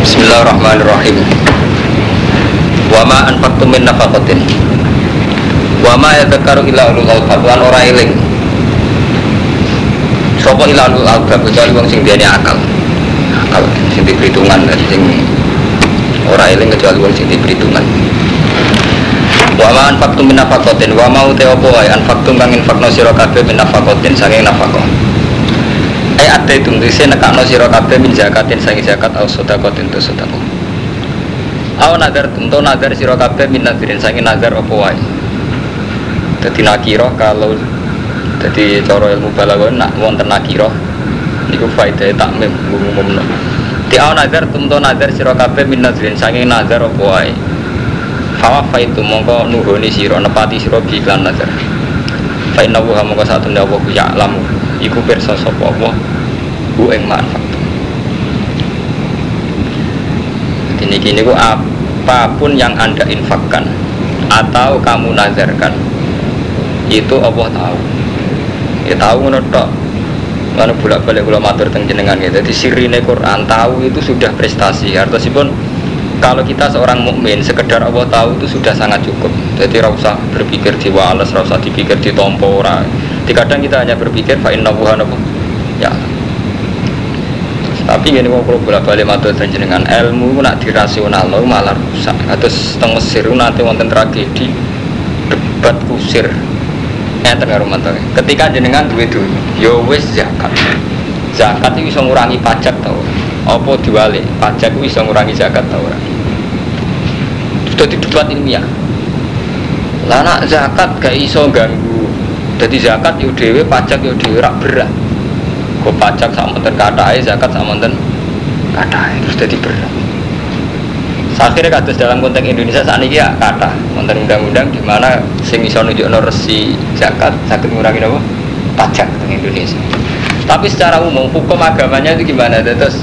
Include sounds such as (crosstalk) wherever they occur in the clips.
Bismillahirrahmanirrahim. Wa ma anfaqtum min nafaqatin. Wa ma yadhakkaru illa ulul albab lan ora eling. Sapa illa ulul albab kecuali wong sing duweni akal. Akal sing diperhitungan sing ora eling kecuali wong sing diperhitungan. Wa ma anfaqtum min nafaqatin wa ma uta apa wae anfaqtum kang infakno sira kabeh min nafaqatin saking nafaqah. Ada itu ngisi nekakno sira kabeh min zakatin sangi zakat au sedekatin tu sedekah. Au nazar tentu nazar sira kabeh min nazarin sangi nazar apa wae. Dadi nakira kalau dadi cara ilmu balaghah nak wonten nakira niku faedahe takmim umumno. Di au nazar tentu nazar sira kabeh min nazarin sangi nazar apa wae. Fawa faitu mongko nuhoni sira nepati sira bi nazar. Fa inna wa mongko satune Allah ya lamu iku pirsa sapa Allah ku ing manfaat. Ini gini ku apa pun yang anda infakkan atau kamu nazarkan itu Allah tahu. Ya tahu tok. Mana bolak balik kula matur teng jenengan gitu. Jadi sirine Quran tahu itu sudah prestasi. Artinya kalau kita seorang mukmin sekedar Allah tahu itu sudah sangat cukup. Jadi rasa berpikir di wales, rasa dipikir di ora. Kadang kita hanya berpikir fa inna ya. Tapi gini mau kalau bolak balik matur jenengan ilmu nak dirasional lo malah rusak. Atau setengah Mesir nanti wonten tragedi debat kusir. Enten karo mantu. Ketika jenengan duwe dunya, ya wis zakat. Zakat itu bisa ngurangi pajak tau. Apa diwali? Pajak itu bisa ngurangi zakat tau ora? Sudah didebat ilmiah. Lah nak zakat gak iso ganggu. Jadi zakat yo dhewe, pajak yo dhewe rak berat. Pajak sama monten katahe, zakat sama monten katahe terus jadi berat. Akhirnya kados dalam konteks Indonesia saat ini ya kata wonten undang-undang di mana sing iso nunjukno resi zakat sakit ngurangi apa? Pajak di Indonesia. Tapi secara umum hukum agamanya itu gimana? Terus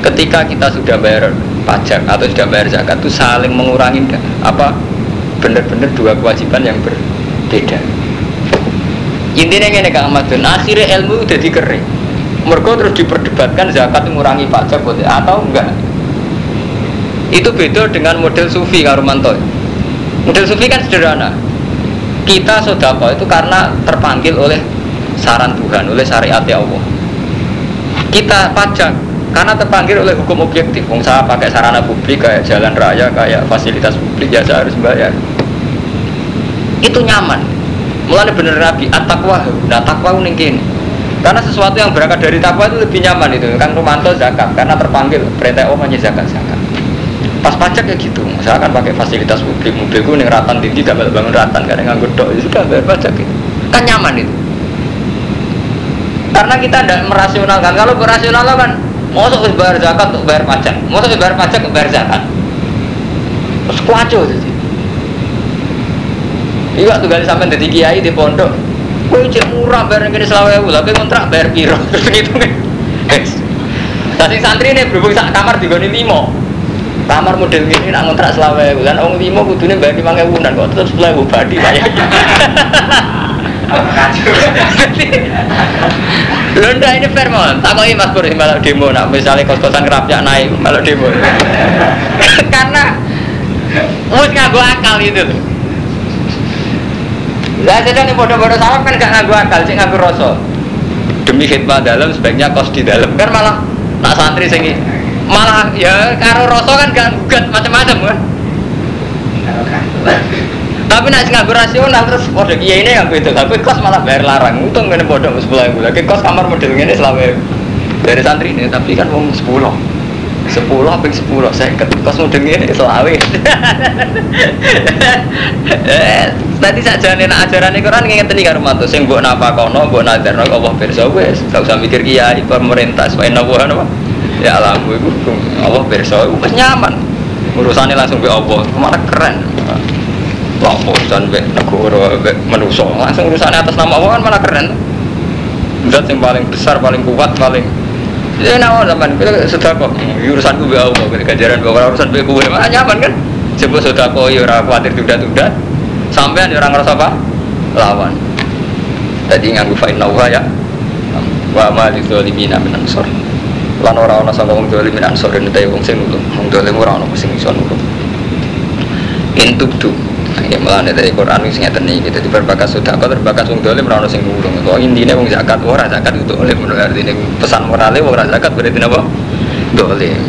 ketika kita sudah bayar pajak atau sudah bayar zakat itu saling mengurangi apa benar-benar dua kewajiban yang berbeda. Intinya ini Kang Ahmadun, akhirnya ilmu udah dikering. Mereka terus diperdebatkan zakat mengurangi pajak atau enggak? Itu beda dengan model sufi Karumanto model sufi kan sederhana. Kita sodako itu karena terpanggil oleh saran Tuhan oleh syariat Allah. Kita pajak karena terpanggil oleh hukum objektif. Wong saya pakai sarana publik kayak jalan raya kayak fasilitas publik ya saya harus bayar. Itu nyaman. Mulai bener rabi at-taqwa nah takwa ini karena sesuatu yang berangkat dari takwa itu lebih nyaman itu. Kan Romanto zakat. Karena terpanggil perintah Allah hanya zakat zakat. Pas pajak ya gitu. Misalkan pakai fasilitas publik. Mobilku nih ratan tinggi gak bangun ratan. Karena nganggur dok itu sudah bayar pajak gitu. kan nyaman itu. Karena kita tidak merasionalkan. Kalau berasional kan mau bayar zakat untuk bayar pajak. Mau bayar pajak bayar zakat. Terus kuaco jadi. Iya tuh kali sampai dari kiai di pondok kue cek murah bayar gini selawe tapi kontrak bayar piro? (laughs) Terus gitu nih Tadi santri ini berhubung sak kamar di goni limo kamar model gini nak ngontrak selawe kan orang lima kudunya bayar lima ewu dan kok terus sepuluh ewu badi banyak Lunda (laughs) ini fair mon, tak kok mas Pur malah demo nak misalnya kos-kosan kerapnya naik malah demo. (laughs) Karena mus ngaku akal itu tuh Lah sedang nih bodoh-bodoh salam kan gak ngaku akal, sih ngaku rasa. Demi khidmat dalam sebaiknya kos di dalam. Kan malah nak santri sing malah ya karo rasa kan gak gugat macam-macam kan tapi nak nganggur rasional terus kode kiai ini yang itu. Tapi kos malah bayar larang. Untung ngene bodoh sepuluh ribu. Lagi kos kamar model ini selama dari santri ini tapi kan mau sepuluh. Sepuluh apa sepuluh? Saya ke kos model ini selawe (laughs) nanti saja nih ajaran ini kan nginget nih rumah tuh sing buat napa kono buat nazar no Allah perso wes gak usah mikir kiai pemerintah supaya nabuhan apa ya alam gue Allah perso wes nyaman. Urusannya langsung be Allah malah keren. Lah urusan be negara be manusia langsung urusannya atas nama Allah kan malah keren. Zat yang paling besar paling kuat paling ya nama zaman kita sudah kok urusan gue be Allah kejaran bawa urusan be gue nyaman kan? Coba sudah kok ya orang khawatir tudat-tudat sampai ada orang ngerasa apa? Lawan. Tadi nganggu fa'in ya. Wa ma li dzalimina min ansor lan ora ana sangka wong dolim min ansor ing te wong sing nulung. Wong dolim ora ana sing iso nulung. Intubdu ya melane dari Quran sing ngeten iki dadi berbakas sedekah berbakas wong dolim ora ana sing nulung. Kok intine wong zakat ora zakat itu oleh menurut artine pesan morale ora zakat berarti napa? Dolim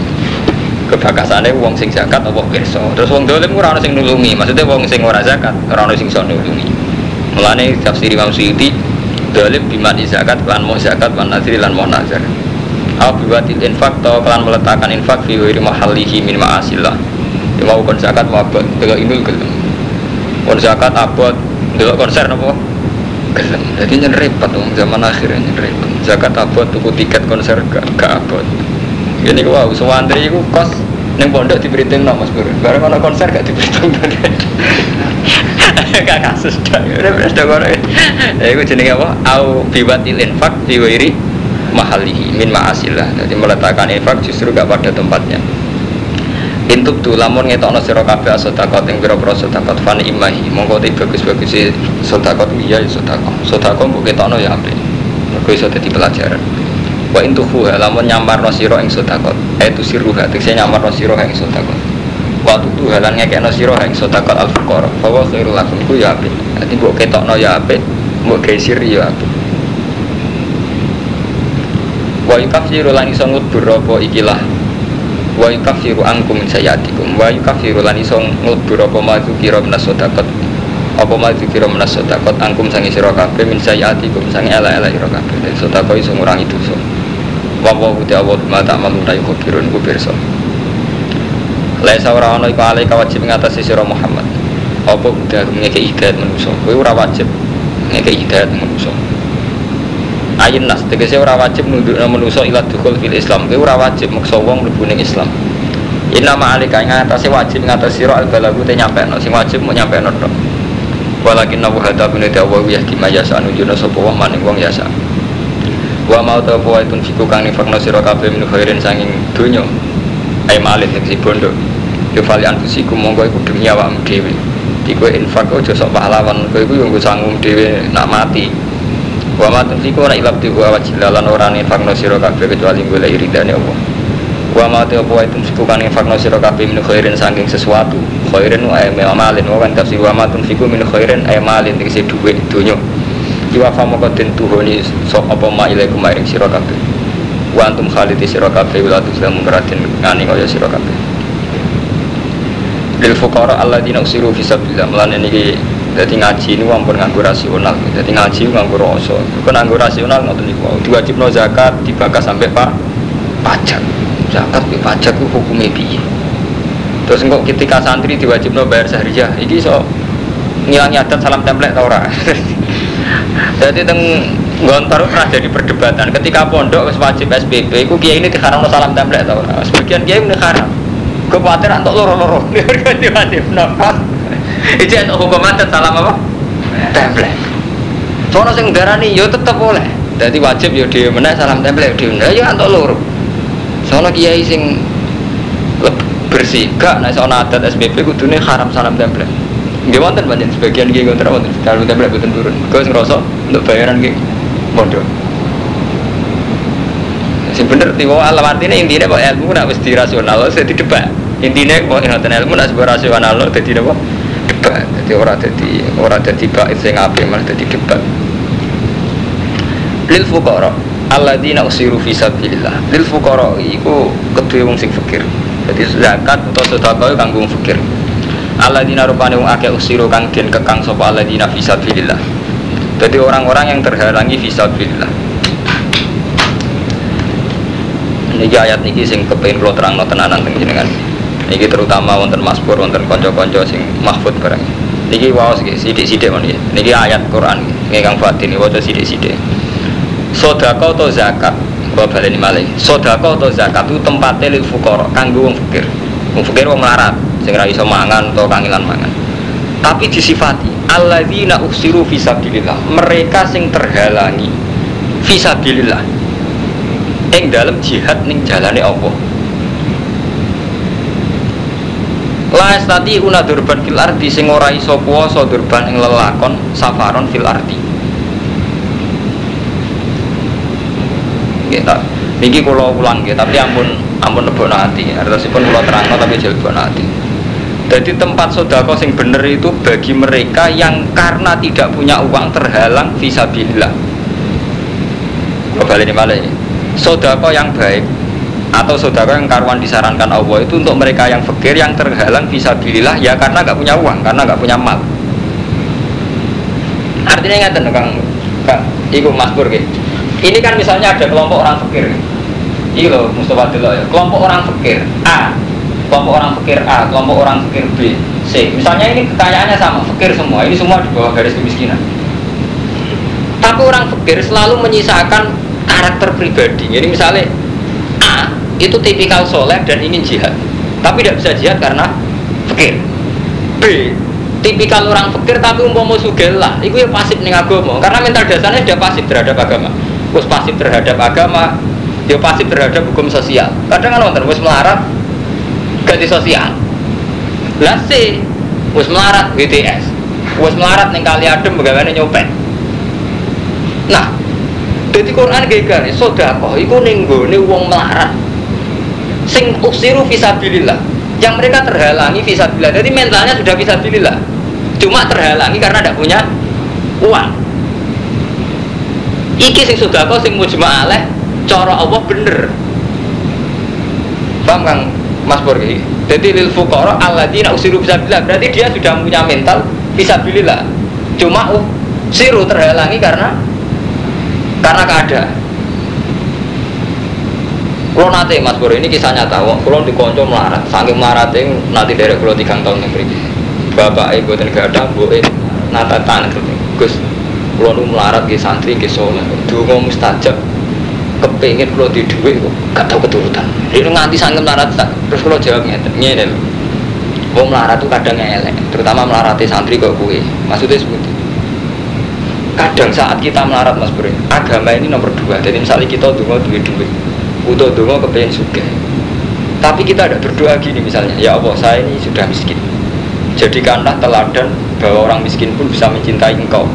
kebakasannya wong sing zakat apa pirsa? Terus wong dolim ora ana sing nulungi maksudnya wong sing ora zakat ora ana sing iso nulungi. Melane tafsir Imam Suyuti dolim biman zakat lan mau zakat lan nazri lan mau nazar. Au biwatil infak atau kalian meletakkan infak fi wiri mahalihi min ma'asillah. Ya mau kon zakat mau abot delok inul gelem. Kon zakat abot delok konser napa? Gelem. Jadi nyen repot dong zaman akhirnya nyen repot. Zakat abot tuku tiket konser gak gak abot ini wow sewantri itu kos neng pondok diberitain nama mas bro. Bareng ono konser gak diberitain (laughs) gak kasus dah udah beres dah kono. Ya itu jenenge apa? Au biwatil infak biwiri mahalihi min ma'asillah. Jadi meletakkan infak justru gak pada tempatnya. Intub tu lamun ngetokno sira kabeh sedekah ing pira-pira sedekah fan imahi. Monggo te bagus-bagus sedekah iya ya sedekah. Sedekah mbok ketokno ya apik. Mergo iso dadi pelajaran wa intuhu lamun nyamparno sira ing sedekah. Itu siruha tegese nyamparno sira ing sedekah. Waktu tu halan ngekekno sira ing sedekah al fuqara bahwa khairul lakum ku ya apik. Dadi mbok ketokno ya apik mbok gesir ya apik. Wa yukaffiru lan iso ngubur apa ikilah. Wa yukaffiru angkum min sayatikum wa yukaffiru lan iso ngubur apa maju kira minas sedekah apa maju kira minas sedekah angkum sangi sira kabeh min sayatikum sangi ala-ala sira kabeh. Sedekah iso ngurangi dosa wa wa uti awat mata malu ta yukafirun ku pirsa Laisa ora ana iku alai wajib ngatasi sira Muhammad. Apa udah ngeke hidayat manusa? Kowe ora wajib ngeke hidayat manusa. Ayin nas tegese ora wajib nundukna manusa ila dukul fil Islam. Kowe ora wajib maksa wong mlebu ning Islam. Inna ma'alika ing atase wajib ngatasi sira al balagu te nyampekno. Sing wajib mau nyampekno tok. Walakin nabu hada bin dawa ya di mayasa anujuna wong maning wong yasa wa mau ta apa itu fiku kang nifakno sira kabeh khairin sanging donya. Ay malin tegese bondo. Yo fali anfusikum monggo iku demi awakmu dhewe. Iku infak aja sok pahlawan kowe iku yo nggo sanggung nak mati. Wa ma tunfiku ora ilab tiku awajilalan ora nifakno sira kabeh kecuali golek ridane Allah. Wa ma ta apa itu fiku kang nifakno sira kabeh khairin sanging sesuatu. Khairin wa ay malin wa kan tafsir wa ma tunfiku min khairin ay malin tegese dhuwit donya Iwa famo kodin tuhoni sok apa ma ilaikum maring sira kabeh. Wa antum khalidi sira kabeh wala tuslam keratin ngani kaya sira kabeh. Lil fuqara alladzina usiru fi sabilillah. Mulane niki dadi ngaji ini ampun nganggo rasional. Dadi ngaji nganggo rasa. Kok nganggo rasional ngoten niku. Diwajibno zakat dibakas sampai pak pajak. Zakat ke pajak ku hukume piye? Terus kok ketika santri diwajibno bayar sahriyah, iki so ngilangi adat salam template ta ora? (laughs) Jadi teng Gontor pernah jadi perdebatan ketika pondok wajib SPP, iku kiai ini diharamno salam template tau ora. Sebagian kiai ini haram. Gue khawatir antuk loro-loro. Ganti wajib nafas. Itu yang hukum adat salam apa? Template. Soalnya sing darani yo tetep boleh. Jadi wajib yo dhewe meneh salam template dhewe. Ya antuk loro. Soalnya kiai sing bersih gak nek soal adat SPP kudune haram salam template. Nggih wonten panjen sebagian nggih ngoten wonten. Kalau template boten turun. Gue ngerasa untuk bayaran nggih bodoh. Sing bener tiwa alam artinya intinya kok ilmu nak wis dirasional wis dadi debat. Intine kok ngoten ilmu nak sebuah rasional dadi napa? Debat. Dadi ora dadi ora dadi bait sing apik malah dadi debat. Lil fuqara alladzina usiru fi sabilillah. Lil fuqara iku kedue wong sing fakir. Jadi zakat atau sedekah kanggo wong fakir. Alladzina rupane wong akeh usiru kang den kekang sapa alladzina fi sabilillah. Jadi orang-orang yang terhalangi fisabilillah. Niki ayat niki sing kepengin kula terangno tenanan teng jenengan. Niki terutama wonten Mazmur wonten kanca-kanca sing mahfud barang. Niki waos nggih sithik-sithik men. Niki ayat Quran nggih Kang Fatin waca sithik-sithik. Sedekah atau zakat Kula baleni malih. Sedekah atau zakat itu tempatnya lil fuqara kanggo wong fakir. Wong fakir wong melarat sing ora iso mangan atau kangilan mangan. Tapi disifati alladzina usiru fisabilillah mereka sing terhalangi fisabilillah ing dalam jihad ning jalane Allah. La estati una durban fil ardi sing ora iso puasa durban ing lelakon safaron fil ardi. Nggih niki kula ulang nggih tapi ampun ampun lebokno ati. Artosipun kula terangno tapi jel lebokno ati jadi tempat sodako sing bener itu bagi mereka yang karena tidak punya uang terhalang visabilillah. Kembali ini malah ini. Sodako yang baik atau sodako yang karuan disarankan Allah itu untuk mereka yang fakir yang terhalang visabilillah ya karena nggak punya uang karena nggak punya mal. Artinya ingat kang kang ibu masbur gitu. Ini kan misalnya ada kelompok orang fakir. Iya loh Mustafa dulu ya. Kelompok orang fakir A kelompok orang fakir A, kelompok orang fakir B, C. Misalnya ini kekayaannya sama, fakir semua. Ini semua di bawah garis kemiskinan. Tapi orang fakir selalu menyisakan karakter pribadi. Jadi misalnya A itu tipikal soleh dan ingin jihad, tapi tidak bisa jihad karena fakir. B tipikal orang fakir tapi umpama sugih lah, itu ya pasif nih agama. Karena mental dasarnya sudah pasif terhadap agama. Terus pasif terhadap agama, dia pasif terhadap hukum sosial. Kadang kan nonton, melarat, ganti sosial. Lah si wis melarat BTS wis melarat ning kali adem bagaimana nyopet. Nah jadi Quran gegar sodako iku ning gone wong melarat. Sing usiru visabilillah. Yang mereka terhalangi visabilillah. Jadi mentalnya sudah visabilillah. Cuma terhalangi karena tidak punya uang. Iki sing sodako sing mujma'aleh cara Allah bener. Paham kang Mas Pur Jadi lil fuqara alladzina usiru fisabilillah. Berarti dia sudah punya mental fisabilillah. Cuma uh, siru terhalangi karena karena keadaan. Kalau nanti Mas Pur ini kisah nyata, kalau di konco melarat, saking melarat itu nanti dari kalau tiga tahun yang beri. Bapak ibu dan gak ada, bu nata tanah. Gus, kalau melarat di santri di soleh, dulu mustajab, kepingin kalau di duit gak tahu keturutan ini nganti sangkem melarat terus kalau jawab ngeten ngene lho melarat tuh kadang elek, terutama melarati santri kok kue. Maksudnya seperti kadang saat kita melarat mas Bro, agama ini nomor dua. Jadi misalnya kita dungo duit duit, utuh dungo kepengen suka. Tapi kita ada berdoa gini misalnya, ya Allah saya ini sudah miskin. Jadikanlah teladan bahwa orang miskin pun bisa mencintai engkau.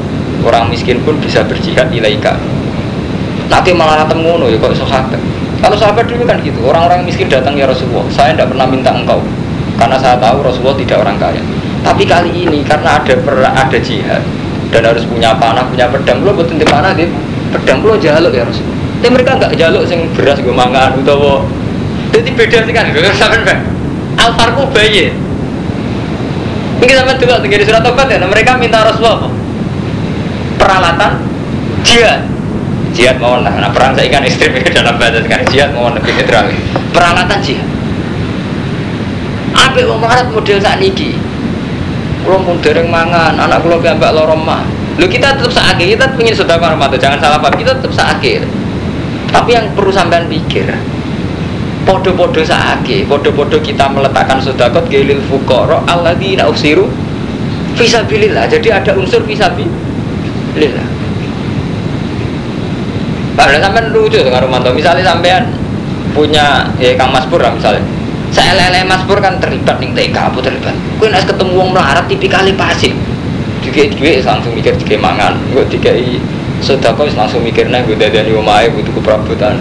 Orang miskin pun bisa berjihad ilaika Nanti malah ngono ya kok sahabat. Kalau sahabat dulu kan gitu, orang-orang miskin datang ya Rasulullah, saya tidak pernah minta engkau, karena saya tahu Rasulullah tidak orang kaya. Tapi kali ini karena ada per, ada jihad dan harus punya panah, punya pedang, lo buat nanti panah gitu, pedang lo jaluk ya Rasulullah. Tapi mereka nggak jaluk sing beras gue mangan atau jadi beda sih kan, sampai kan. Alfarku bayi. Mungkin sama juga tinggal di surat tobat ya, mereka minta Rasulullah peralatan jihad jihad mohon lah. Nah perang saya ikan ekstrim itu (laughs) dalam bahasa sekarang jihad mohon lebih netral. Peralatan jihad. Apa yang marat model saat ini kalau pun dereng mangan anak kalau mbak lorong mah lu kita tetap sakit kita ingin sudah tuh jangan salah paham kita tetap sakit tapi yang perlu sampean pikir podo-podo saake podo-podo kita meletakkan sodakot gelil fukoro di usiru visabilillah jadi ada unsur visabilillah Padahal sampean lucu dengan Romanto. Misalnya sampean punya ya Kang Mas Pur misalnya. Saya lele Mas Pur kan terlibat nih TK apa terlibat. Kue nas ketemu wong melarat tipikali pasif. Juga duit langsung mikir tiga mangan. Gue i sudah kau langsung mikirnya gue dari omae butuh keperabotan.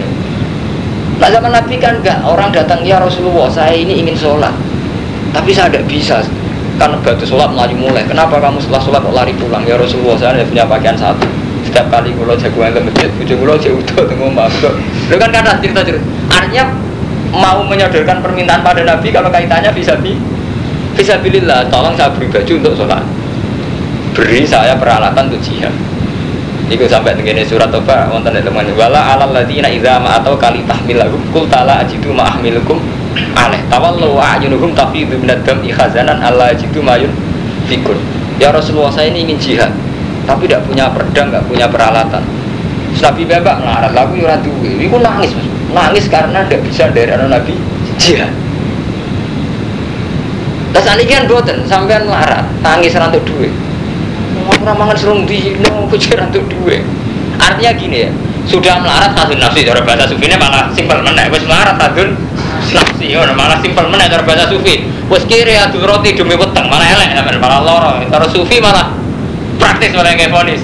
Nah zaman Nabi kan enggak orang datang ya Rasulullah saya ini ingin sholat tapi saya tidak bisa karena batu sholat melaju mulai kenapa kamu setelah sholat kok lari pulang ya Rasulullah saya punya pakaian satu setiap kali kulo jagoan ke masjid bujuk kulo jauh utuh tengok mbak lo kan karena cerita cerita artinya mau menyodorkan permintaan pada nabi kalau kaitannya bisa bi bisa bilillah tolong saya beri baju untuk sholat. Beri saya peralatan untuk jihad. Iku sampai begini surat apa wonten nek teman wala alal ladina idza ma atau kali tahmilahum qul tala ajidu ma ahmilukum. Aleh tawallu wa ayunuhum tafidu minad dam ikhazanan alla ajidu mayun fikun. Ya Rasulullah saya ini ingin jihad tapi tidak punya pedang, nggak punya peralatan. Nabi bebak ngelarat lagu ya duwe. Iku nangis, nangis karena tidak bisa dari anak Nabi jihad. Terus ini kan boten sampean melarat, nangis rantuk duwe. Mau ramangan serung di no (laughs) kucing rantuk duwe. Artinya gini ya, sudah melarat tahun nafsi cara bahasa sufi ini malah simpel menek wes melarat tahun nafsi ya malah simpel menek cara bahasa sufi wes kiri adu roti demi weteng malah elek malah loro cara sufi malah praktis malah yang fonis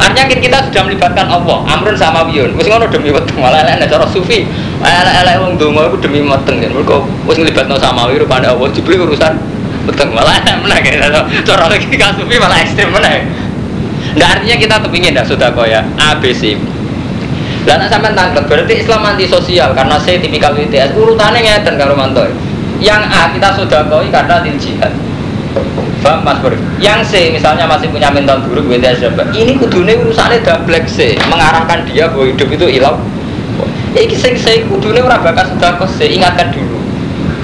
Artinya kita sudah melibatkan Allah, amrun sama wiyun. Wis ngono demi weteng malah elek cara sufi. Elek-elek wong donga iku demi weteng. Mergo wis nglibatno sama wiyun rupane Allah dibeli urusan weteng malah elek meneh cara lagi sufi malah ekstrem meneh. Nggak artinya kita kepingin dah sudah kok ya ABC. Dan sampai tangkap berarti Islam anti sosial karena saya tipikal WTS urutannya ngeten karo mantoy. Yang A kita sudah koi karena jihad. Paham Mas Bur? Yang C misalnya masih punya mental buruk WTS dapat. Ini kudune urusannya double C mengarahkan dia bahwa hidup itu ilau. Iki sing kudune ora bakal sudah kok C ingatkan dulu.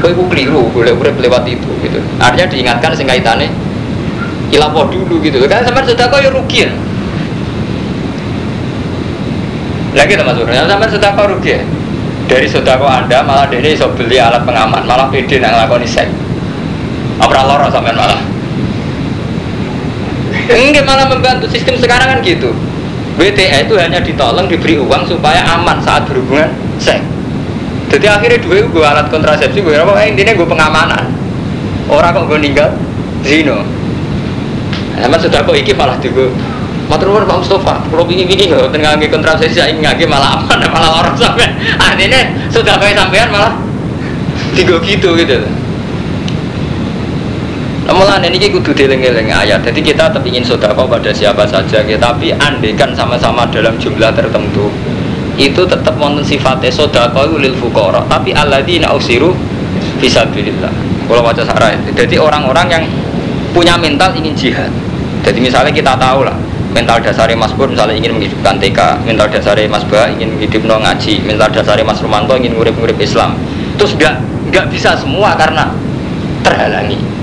Kowe iku keliru, boleh urip lewat itu gitu. Artinya diingatkan sing kaitane ilapo dulu gitu. Kan sampai sudah kok ya rugi ya. Lagi teman Bur, sampai sudah kok rugi ya. Dari sodako anda malah dia iso beli alat pengaman, malah pede nang lakoni seks. Apa loro sampean malah? Enggak malah membantu sistem sekarang kan gitu. BTA itu hanya ditolong diberi uang supaya aman saat berhubungan seks. Jadi akhirnya dua gue alat kontrasepsi gue apa intinya gue pengamanan. Orang kok gue ninggal zino. Emang sudah kok iki malah juga Matur nuwun Pak Mustafa, kalau bingung bingung nggak tengah ngagi kontrasepsi saya ngagi malah aman, (laughs) malah orang sampai artinya sudah kayak sampean malah tiga gitu gitu. Namun ini kita kudu dieling-eling ayat. Jadi kita tetap ingin sodako pada siapa saja, tapi andekan sama-sama dalam jumlah tertentu itu tetap wonten sifatnya sodako lil fukoro. Tapi di usiru bisa bilillah. Kalau baca sarah. Jadi orang-orang yang punya mental ingin jihad. Jadi misalnya kita tahu lah mental dasarnya Mas Pur misalnya ingin menghidupkan TK, mental dasarnya Mas Ba ingin menghidupkan ngaji, mental dasarnya Mas Romanto ingin ngurip-ngurip Islam. Terus gak nggak bisa semua karena terhalangi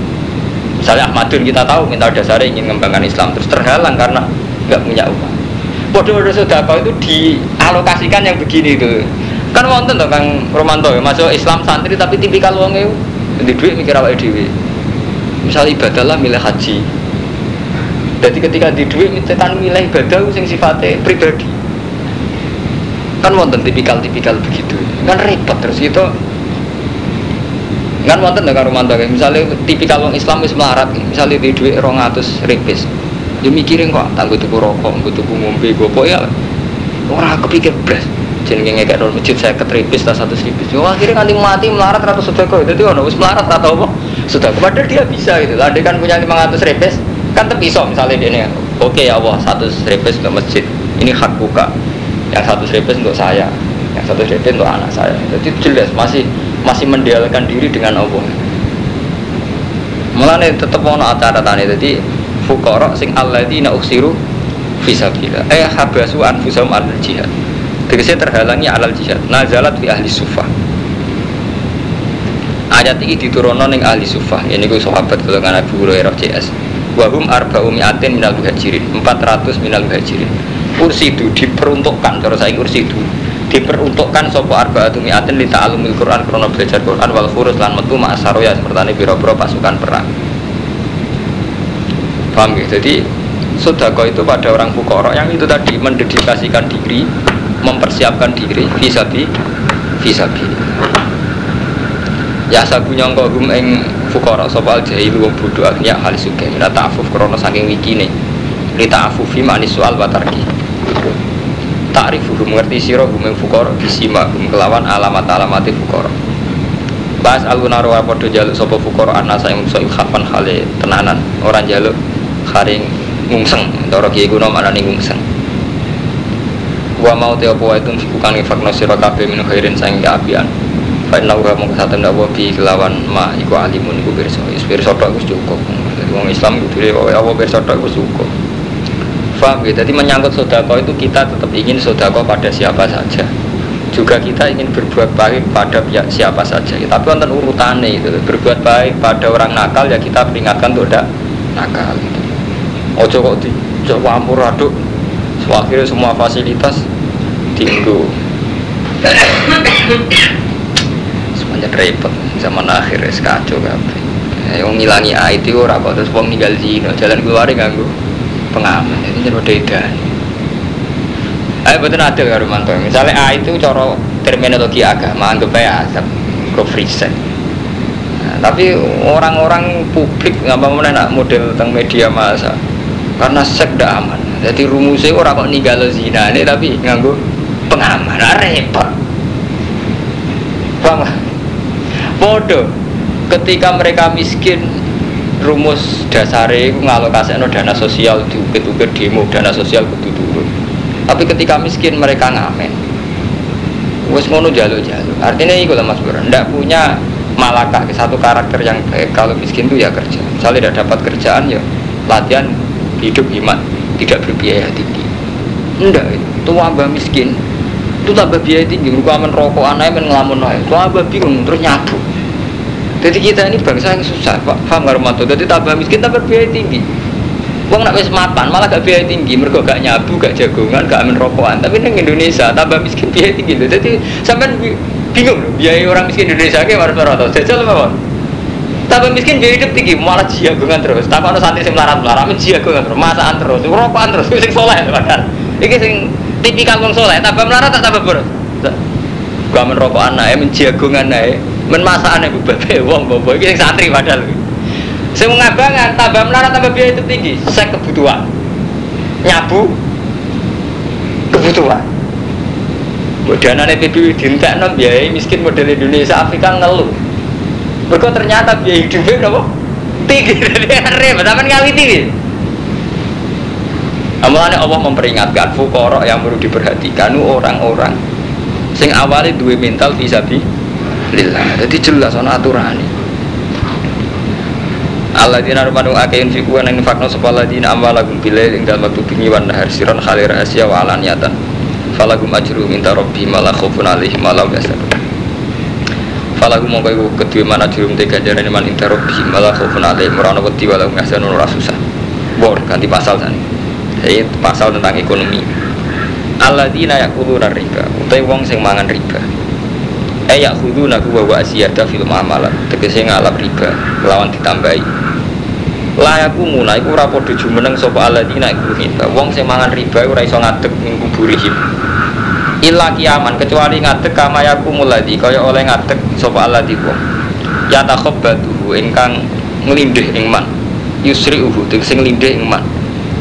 Misalnya Ahmadun kita tahu minta dasarnya ingin mengembangkan Islam terus terhalang karena nggak punya uang. Bodoh-bodoh sodako itu dialokasikan yang begini itu. Kan wonten tuh Kang Romanto ya, masuk Islam santri tapi tipikal uangnya di duit mikir apa dewi. Misal ibadah lah milih haji. Jadi ketika di duit kan milih ibadah yang sifatnya pribadi. Kan wonten tipikal-tipikal begitu. Kan repot terus itu kan wonten karo mantu misalnya tipikal orang Islam wis melarat misalnya di duit atus ripis. Dia mikirin kok tangguh tuku rokok tangguh tuku ngombe gopo ya. Orang kepikir belas jenenge ngekek nol masjid saya ketripis tas satu ripis. Oh, akhirnya nanti mati melarat ratus kok jadi orang wis melarat atau apa sudah padahal dia bisa gitu. Lah kan punya lima ratus ripis kan terpisah misalnya dia ini oke ya Allah satu ripis untuk masjid. Ini hak buka. Yang satu ripis untuk saya. Yang satu ripis untuk anak saya. Jadi jelas masih masih mendialkan diri dengan Allah. Mulane tetep ono acara tani jadi fukara sing alladzina uksiru fisabilillah eh habasu anfusahum al jihad. Tegese terhalangi alal jihad. Nazalat fi ahli sufah ayat ini diturunkan ning ahli sufah ini gue sahabat golongan Abu Hurairah CS wahum arba'u mi'atin minal muhajirin. 400 minal muhajirin. Kursi itu diperuntukkan cara saya kursi itu diperuntukkan sopo arbaatu miatin li ta'alumil Quran krono belajar Quran wal khurus lan metu ma'asaro ya seperti ini biro-biro pasukan perang. Paham ya? jadi sodako itu pada orang fukoro yang itu tadi mendedikasikan diri mempersiapkan diri visabi visabi ya sabu nyongko hum ing fukoro sopo al jahilu wong bodoh akhirnya hal suke minta ta'afuf krono saking wikine li ta'afufi manis soal watarki ta'rifu mengerti siro hum fukor bisima hum kelawan alamat alamati fukor Bas alunaro podo jaluk sopo fukor anasa yang so kapan hale tenanan. Orang jaluk haring ngungseng Toro kiai kuno mana nih ngungseng Wa mau teo po itu bukan fakno siro kafe minu khairin sayang apian Fa'in lau mau kesatan dakwa bi kelawan ma iku alimun iku berso Is berso tok cukup. Wong Islam kudu ya Allah berso tok cukup Faham gitu? Jadi menyangkut sodako itu kita tetap ingin sodako pada siapa saja. Juga kita ingin berbuat baik pada pihak siapa saja. Tapi wonten urutannya itu. Berbuat baik pada orang nakal ya kita peringatkan untuk tidak nakal gitu. ojo kok di coba aduk. Akhirnya semua fasilitas tinggu semuanya repot. Zaman akhir es kacau kabeh. Yang ngilangi IT ora kok. Terus wong ninggal jalan keluar ganggu pengaman ini jadi beda Ayo betul ada karo mantu. Misalnya A itu coro terminologi agama anggap aja azab, free Nah, tapi orang-orang publik nggak mau nak model tentang media masa karena seks tidak aman. Jadi rumusnya orang kok ninggal zina ini tapi nganggu pengaman. Nah, repot. Bang bodoh ketika mereka miskin rumus dasare no dana sosial diukir-ukir demo dana sosial kudu turun. Tapi ketika miskin mereka ngamen. Wes ngono jaluk-jaluk. Artinya itu lah mas bro ndak punya malakah satu karakter yang baik. Kalau miskin itu ya kerja. Misalnya tidak dapat kerjaan ya latihan hidup iman tidak berbiaya tinggi. Enggak itu tambah miskin itu tambah biaya tinggi. Mereka rokok anaknya men ngelamun tambah bingung terus nyabu jadi kita ini bangsa yang susah pak paham nggak jadi tambah miskin tambah biaya tinggi Wong nak wis mapan malah gak biaya tinggi, mereka gak nyabu, gak jagongan, gak amin rokokan. Tapi neng Indonesia tambah miskin biaya tinggi loh. Jadi sampai bingung loh, biaya orang miskin Indonesia kayak harus berapa Jajal apa? Tambah miskin biaya hidup tinggi, malah jagongan terus. Tapi ada santri sing melarat melarat, men jagongan terus, masaan terus, rokokan terus, sing soleh padahal. Iki sing tipikal wong soleh, tambah melarat tak tambah boros. Gua amin rokokan naik, men jagongan naik, men ya bebe wong bobo. Iki sing santri padahal. Saya mengabangan, tambah melarat tambah biaya itu tinggi. Saya kebutuhan. Nyabu kebutuhan. Dana PBB dintek no biaya miskin model Indonesia Afrika ngeluh. Mereka ternyata biaya hidupnya berapa? Tinggi dari repot, tapi kali tinggi. Amalannya Allah memperingatkan fukorok yang perlu diperhatikan orang-orang sing awalnya dua mental bisa bi lillah. Jadi jelas on aturan ini. Allah dina rumanu ake infiku an infakno sapa ladina amwalagum bilail ing dalem waktu bengi wan nahar siron khalir asya wa alaniyatan falagum ajru minta rabbi mala khaufun alaihim wala yasanun falagum mongko iku mana jurum te ganjarane man inta rabbi mala khaufun alaihim. Ora wedi wala ora susah. Bor ganti pasal sana jadi pasal tentang ekonomi. Alladzina yakuluna riba. Utai wong sing mangan riba eh yakuluna ku wa asiyada fil muamalah tegese ngalap riba lawan ditambahi. Layaku muna iku ora padha jumeneng sapa alladzina iku riba wong sing mangan riba ora iso ngadeg ning kuburihim illa kiaman kecuali ngadeg kama yaku muladi kaya oleh ngadeg sapa alladzi wong. Ya takhabbatuhu ingkang nglindih ing man. Yusri uhu sing nglindih ing man.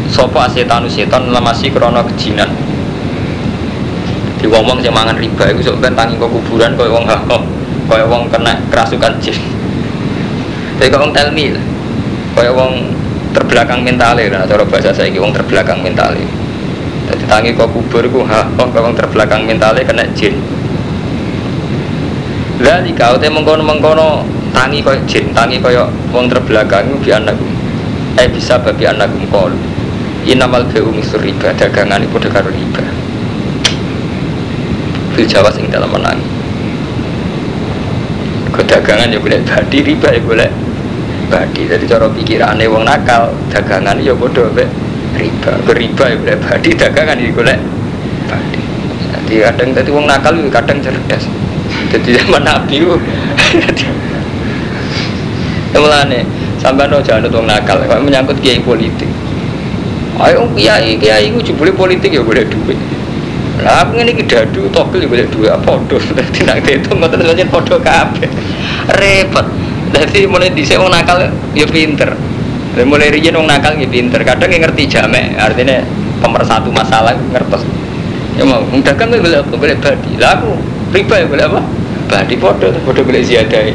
Sapa setanu setan lemasi krana kejinan di wong sing mangan riba iku sok ben tangi kok kuburan kaya wong hakok kaya wong kena kerasukan jin. Tapi kok wong telmi kaya wong terbelakang mentale nah cara bahasa saya wong terbelakang mentale. Jadi tangi kok kubur ku ha kok wong terbelakang mentale kena jin. Lali kau teh mengkono mengkono tangi kau jin tangi kaya wong terbelakang bi anakku eh bisa babi anakku kol inamal beu misur riba dagangan itu karo riba fil jawa sing dalam menang. Kedagangan ya boleh badi riba ya boleh badi. Jadi cara pikirannya wong nakal dagangan ya bodoh be riba. Beriba ya boleh badi dagangan ya boleh badi. Jadi kadang tadi wong nakal itu kadang cerdas. Jadi zaman nabi itu (laughs) mulane sampai no jangan wong nakal kalau menyangkut kiai politik. Ayo kiai kiai itu boleh politik ya boleh duit lah aku ini dadu togel ya boleh apa podo nanti (laughs) nanti itu nggak terus podo kabe repot jadi mulai di wong nakal ya pinter. Dan mulai riyen wong nakal ya pinter. Kadang yang ngerti jamek, artinya pemersatu masalah ngertos. Ya mau dagang boleh apa? Boleh badi. Lah aku riba ya boleh apa? Badi podo, podo boleh ziyadah.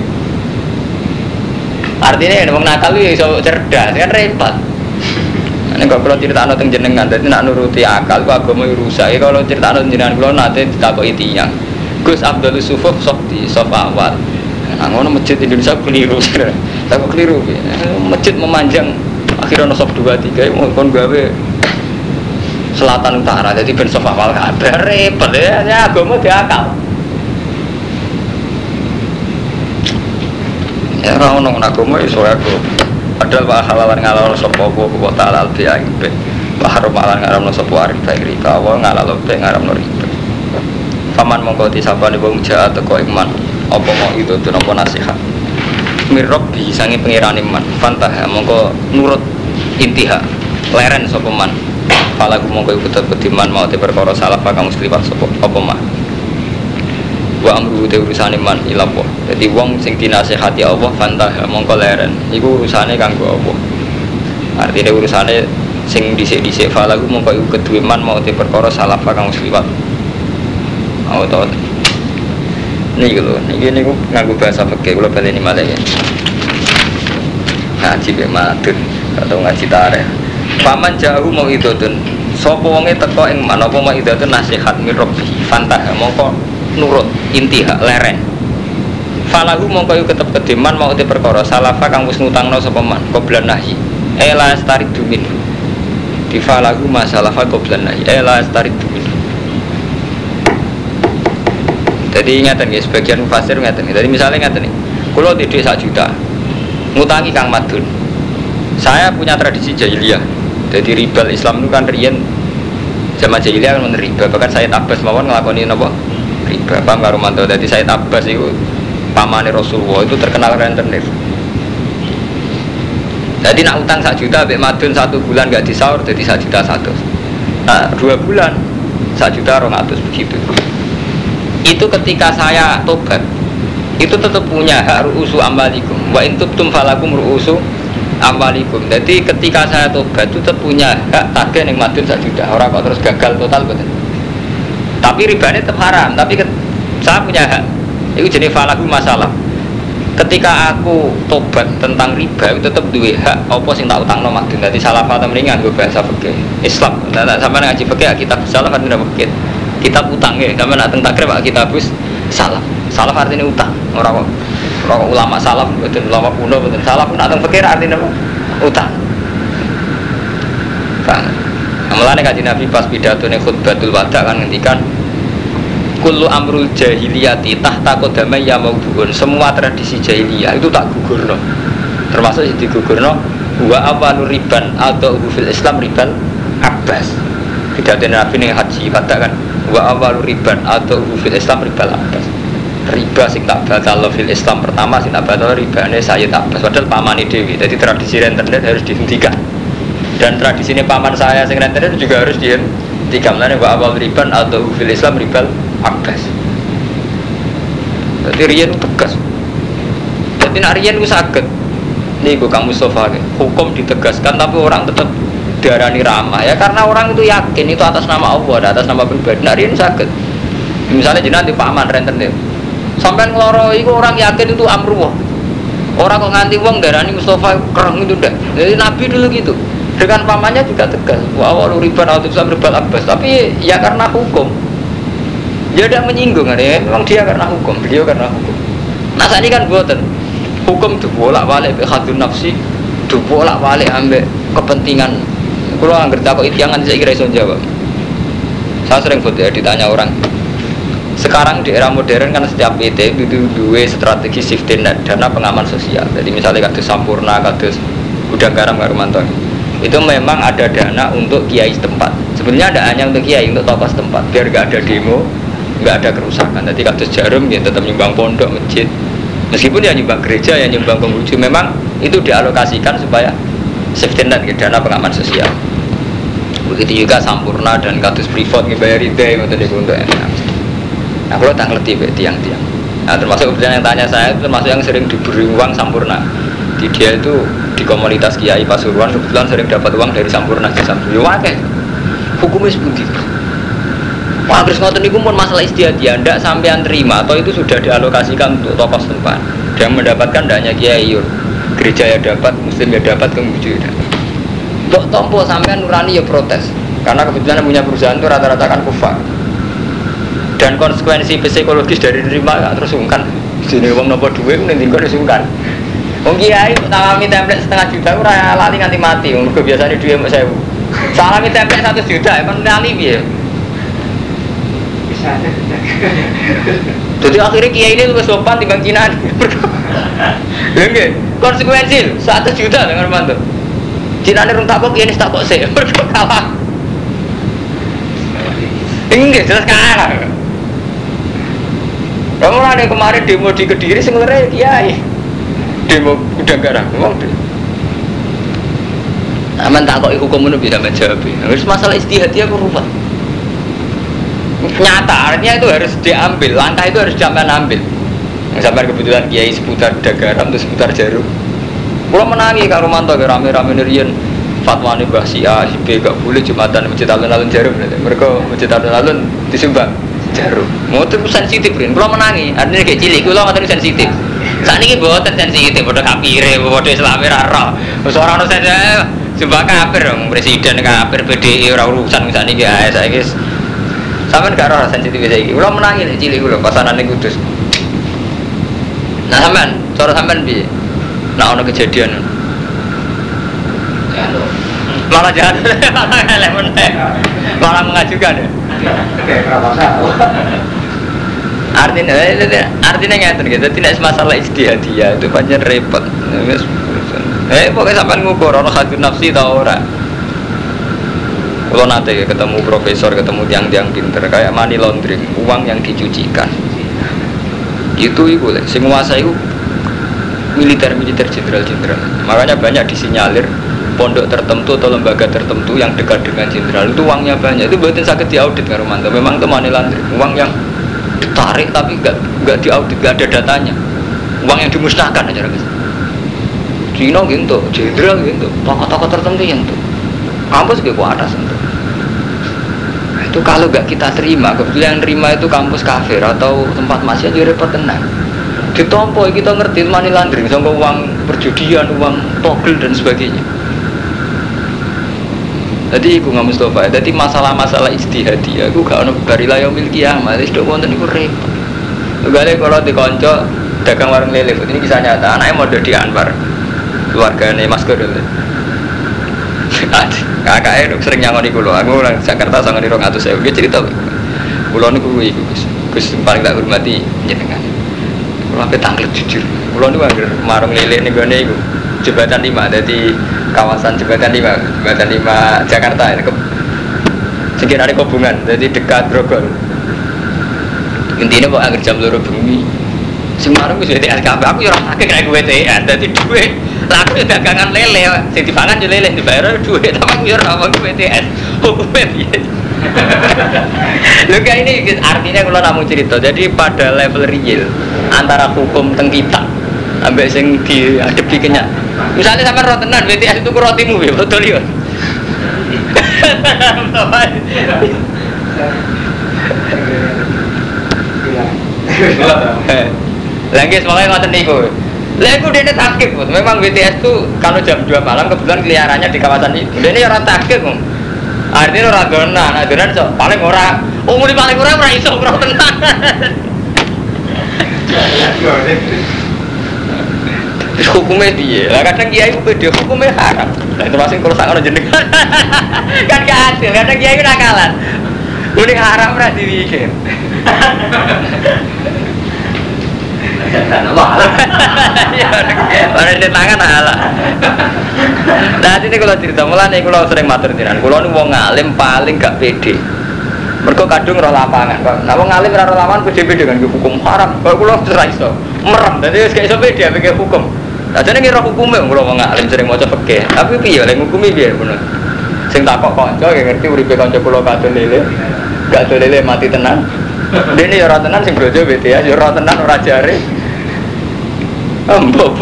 Artinya wong nakal ya cerdas, kan repot. Ini kalau kalau cerita anak jenengan, jadi nak nuruti akal, kok agama rusak. Kalau cerita anak jenengan, kalau nanti ditakoki tiang. Gus Abdul Sufuf sok di sof awal. Nah, ngono masjid Indonesia keliru. (laughs) Tapi keliru. Masjid memanjang akhirnya nosop dua tiga mau kon gawe selatan utara jadi ben sofa awal kabar ya ya agama diakal ya ora ono agama iso aku padahal wa halalan ngalal sapa apa wa ta'ala al bi'ain be wa haram alan ngaramno sapa arif baik riba wa ngalal be ngaramno riba paman mongko disabane wong jahat teko iman. Apa mau itu tuh nopo nasihat? Mirrob bi sangi pengiran iman. Fantah mongko nurut intiha. Leren sopeman falaku mongko ikut ketiman mau te perkara salah kamu muslimat sopo apa mah wa amru te urusan iman ilapo jadi wong sing dinasihati Allah fantah mongko leren. Iku urusane kanggo Allah. Artinya urusane sing dhisik-dhisik falahu mongko iku kedue man mau te perkara salafa kang wis liwat. Mau to? Niki lho niki niku nganggo bahasa fikih kula baleni malih ya. Ngaji be madun atau ngaji tareh paman jauh mau idotun sopo wonge teko ing mana apa mau idotun nasihat mirrobi fantah mongko nurut intiha leren falahu mongko yu ketep kedeman mau te perkara. Salafa kang wis ngutangno sapa man? Qoblan nahi ela stari dumin di falahu masalafa qoblan nahi ela stari dumin jadi ingatan guys sebagian mufasir ingatan jadi misalnya ingatan nih kalau di desa juta ngutangi kang madun. Saya punya tradisi jahiliyah. Jadi ribal Islam itu kan rian zaman jahiliyah kan riba. Bahkan saya tabas mawon ngelakoni nopo paham karo mantu jadi saya tabas itu pamane Rasulullah itu terkenal rentenir. Jadi nak utang satu juta Bek Madun satu bulan gak disaur jadi satu juta satu. Nah dua bulan satu juta rong atus begitu. Itu ketika saya tobat itu tetap punya hak ru'usu ambalikum wa intubtum falakum ru'usu ambalikum jadi ketika saya tobat itu tetap punya hak tagih yang madun satu juta. Orang kok terus gagal total betul tapi ribanya tetap haram. Tapi saya punya hak. Itu jenis falaku masalah. Ketika aku tobat tentang riba itu tetap dua hak apa sing tak utang no madun jadi salah fata mendingan gue bahasa fikih. Islam. Nah, sama ngaji fikih kitab salah fata fikih? Kitab utang ya sama nak tentang takrib kitab bus salah. Salah artinya utang. Orang orang ulama salah betul ulama kuno betul salah pun nak fikir artinya apa? Utang. Faham? Mulane kaji Nabi pas pidato nih khutbatul wada kan ngendikan kullu amrul jahiliyati tahta kodamai ya bugun semua tradisi jahiliyah itu tak gugurno. Termasuk di digugurno wa apa riban atau fil islam riban abbas. Pidato nabi nih haji kata kan wa apa riban atau fil islam riban abbas. Riba sing tak batal fil islam pertama sing tak batal ini saya tak padahal paman dewi jadi tradisi rentenir harus dihentikan dan tradisi ini paman saya sing rentenir juga harus dihentikan mana wa awal riban atau fil islam riban Abbas jadi Rian tegas. Jadi nak Rian itu sakit. Nih gue kamu sofa hukum ditegaskan tapi orang tetap darani ramah. Ya karena orang itu yakin itu atas nama Allah atas nama pribadi. Nak Rian sakit. Misalnya jenah di paman rentenir sampai ngeloro itu orang yakin itu amruwah. Orang kok nganti uang darani Mustafa kereng itu dah jadi Nabi dulu gitu dengan pamannya juga tegas. Wah walau riban atau riban abbas tapi ya karena hukum. Dia tidak menyinggung ya memang dia karena hukum. Beliau karena hukum. Nah saat ini kan buatan hukum bolak balik hadun nafsi bolak balik ambek kepentingan. Kalau nggak takut itu jangan saya kira iso jawab saya sering foto ya ditanya orang sekarang di era modern kan setiap PT itu dua strategi safety net dana pengaman sosial. Jadi misalnya kados sampurna kados gudang garam garumanto itu memang ada dana untuk kiai setempat sebenarnya ada hanya untuk kiai untuk tokoh setempat biar gak ada demo nggak ada kerusakan. Jadi kasus jarum ya tetap nyumbang pondok, masjid. Meskipun ya nyumbang gereja, ya nyumbang penguji, memang itu dialokasikan supaya safety net ya, dana pengaman sosial. Begitu juga sampurna dan kasus privat bayar ide untuk untuk Nah kalau tak ngerti tiang-tiang. Nah termasuk yang tanya saya termasuk yang sering diberi uang sampurna. Di dia itu di komunitas Kiai Pasuruan kebetulan sering dapat uang dari sampurna di sampurna. Ya hukumnya itu Wah, terus ngotot niku pun masalah tidak sampean terima atau itu sudah dialokasikan untuk tokoh setempat. Yang mendapatkan tidak hanya kiai, gereja ya dapat, muslim ya dapat, kemudian ya dapat. Dok tompo sampean nurani ya protes, karena kebetulan punya perusahaan itu rata-rata kan kufar. Dan konsekuensi psikologis dari terima gak terus sungkan. Jadi uang nopo duit, nanti kau disungkan. Wong kiai salami template setengah juta ora lali nganti mati. Wong biasanya duit mau saya. Salami template satu juta, emang lali biar. Jadi akhirnya kiai ini lebih sopan dibanding Cina. Oke, konsekuensi satu juta dengan mantu. Cina ini runtak kok kiai ini tak kok sih, (laughs) kalah. Enggak jelas kalah. Kamu ada kemarin demo di Kediri sebenarnya kiai. Demo udah garang, ngomong Aman tak kok hukum itu bisa menjawab. Harus masalah istihad dia rupa nyata artinya itu harus diambil langkah itu harus jangan ambil. Sampai kebetulan kiai seputar dagaram terus seputar jarum. Kalau menangi kak Romanto rame-rame nerian fatwa nih Mbah si A, si B gak boleh Jumatan masjid alun-alun jarum. Mereka masjid alun-alun disumbang jarum. Mau tuh sensitif kan, kalau menangi, artinya kayak cilik, kalau nggak sensitif. Saat ini buatan sensitif, bodoh kapire, bodoh Islam rara. Seorang orang saja sumpah kafir dong, presiden kafir, PDI orang urusan misalnya guys, saya guys. Sampai gak rara sensitif saya ini, kalau menangi cilik, kalau pasaran ini kudus. Nah sampean, cara sampean bi, nah ono kejadian. Malah jahat, (laughs) malah elemen, malah mengajukan ya. Artinya, artinya nggak gitu, tidak masalah istihadiyah itu banyak repot. Eh, pokoknya sampai ngukur orang hati nafsi tau ora. Kalau nanti ketemu profesor, ketemu tiang-tiang pinter kayak money laundering, uang yang dicucikan. Itu itu sing menguasai itu militer militer jenderal jenderal makanya banyak disinyalir pondok tertentu atau lembaga tertentu yang dekat dengan jenderal itu uangnya banyak. Itu buatin sakit diaudit kan Romanto memang itu money laundering uang yang ditarik tapi nggak nggak diaudit nggak ada datanya. Uang yang dimusnahkan aja guys Cina gitu jenderal gitu tokoh-tokoh tertentu yang tuh kampus ke atas itu. Itu kalau nggak kita terima kebetulan yang terima itu kampus kafir atau tempat masih aja repot tenang. Ditompo kita ngerti money laundering sama uang perjudian uang togel dan sebagainya jadi aku nggak Mustafa jadi masalah-masalah istihadi aku gak ada barilah yang milki amat itu wonten itu repot. Gale kalau di konco dagang warung lele ini kisah nyata. Anaknya mau di Anwar keluarganya Mas Goril kakaknya dok sering nyangon di kulo aku orang Jakarta sangat di rong atau saya dia cerita ini kulo itu gus. Gus paling tak hormati jenengan. Kulo sampai tanglet jujur. Kulo ini wanggir marung lele nih gue nih jembatan lima jadi kawasan jembatan lima jembatan lima Jakarta ini ke sekitar ada kobungan jadi dekat Grogol. Intinya kok agar jam luruh bumi Semarang gue sudah TS aku ya orang kayak gue TS jadi duit. Laku dagangan lele sing dipangan yo lele dibayar duit tapi yo ora wong PTS hukumnya piye Lho ini artinya kalau namun cerita. Jadi pada level real antara hukum teng kita ambek sing dihadapi kenya misalnya sampai rotenan BTS itu rotimu ya betul ya lagi semuanya ngoten niku. Lah itu dia takib, memang BTS tuh kalau jam 2 malam kebetulan keliarannya di kawasan itu. Ini orang takib, artinya orang donan, nah donan so, paling orang, umur paling orang orang iso orang tenang. Terus hukumnya dia, lah kadang kiai itu beda hukumnya haram. Nah masih kalau sangat jenengan, (laughs) kan gak adil, kadang kiai itu nakalan. Ini haram berarti bikin. Mana di tangan ala. Nah ini kalau cerita mulai kalau sering matur jiran, kalau nih mau ngalim paling gak pede. Mereka kadung roh lapangan. Nah ngalim roh lapangan pede pede dengan hukum haram. Kalau kalau serai so merem. Jadi kayak so pede pikir hukum. Nah jadi ngira hukumnya kalau mau ngalim sering mau coba ke. Tapi piye lagi hukumi biar bener. Sing takok konco yang ngerti uripe konco pulau kadun lele. Gak lele mati tenang. Ya ora tenan sing brojo BTS ya ora tenan ora jare. Mbok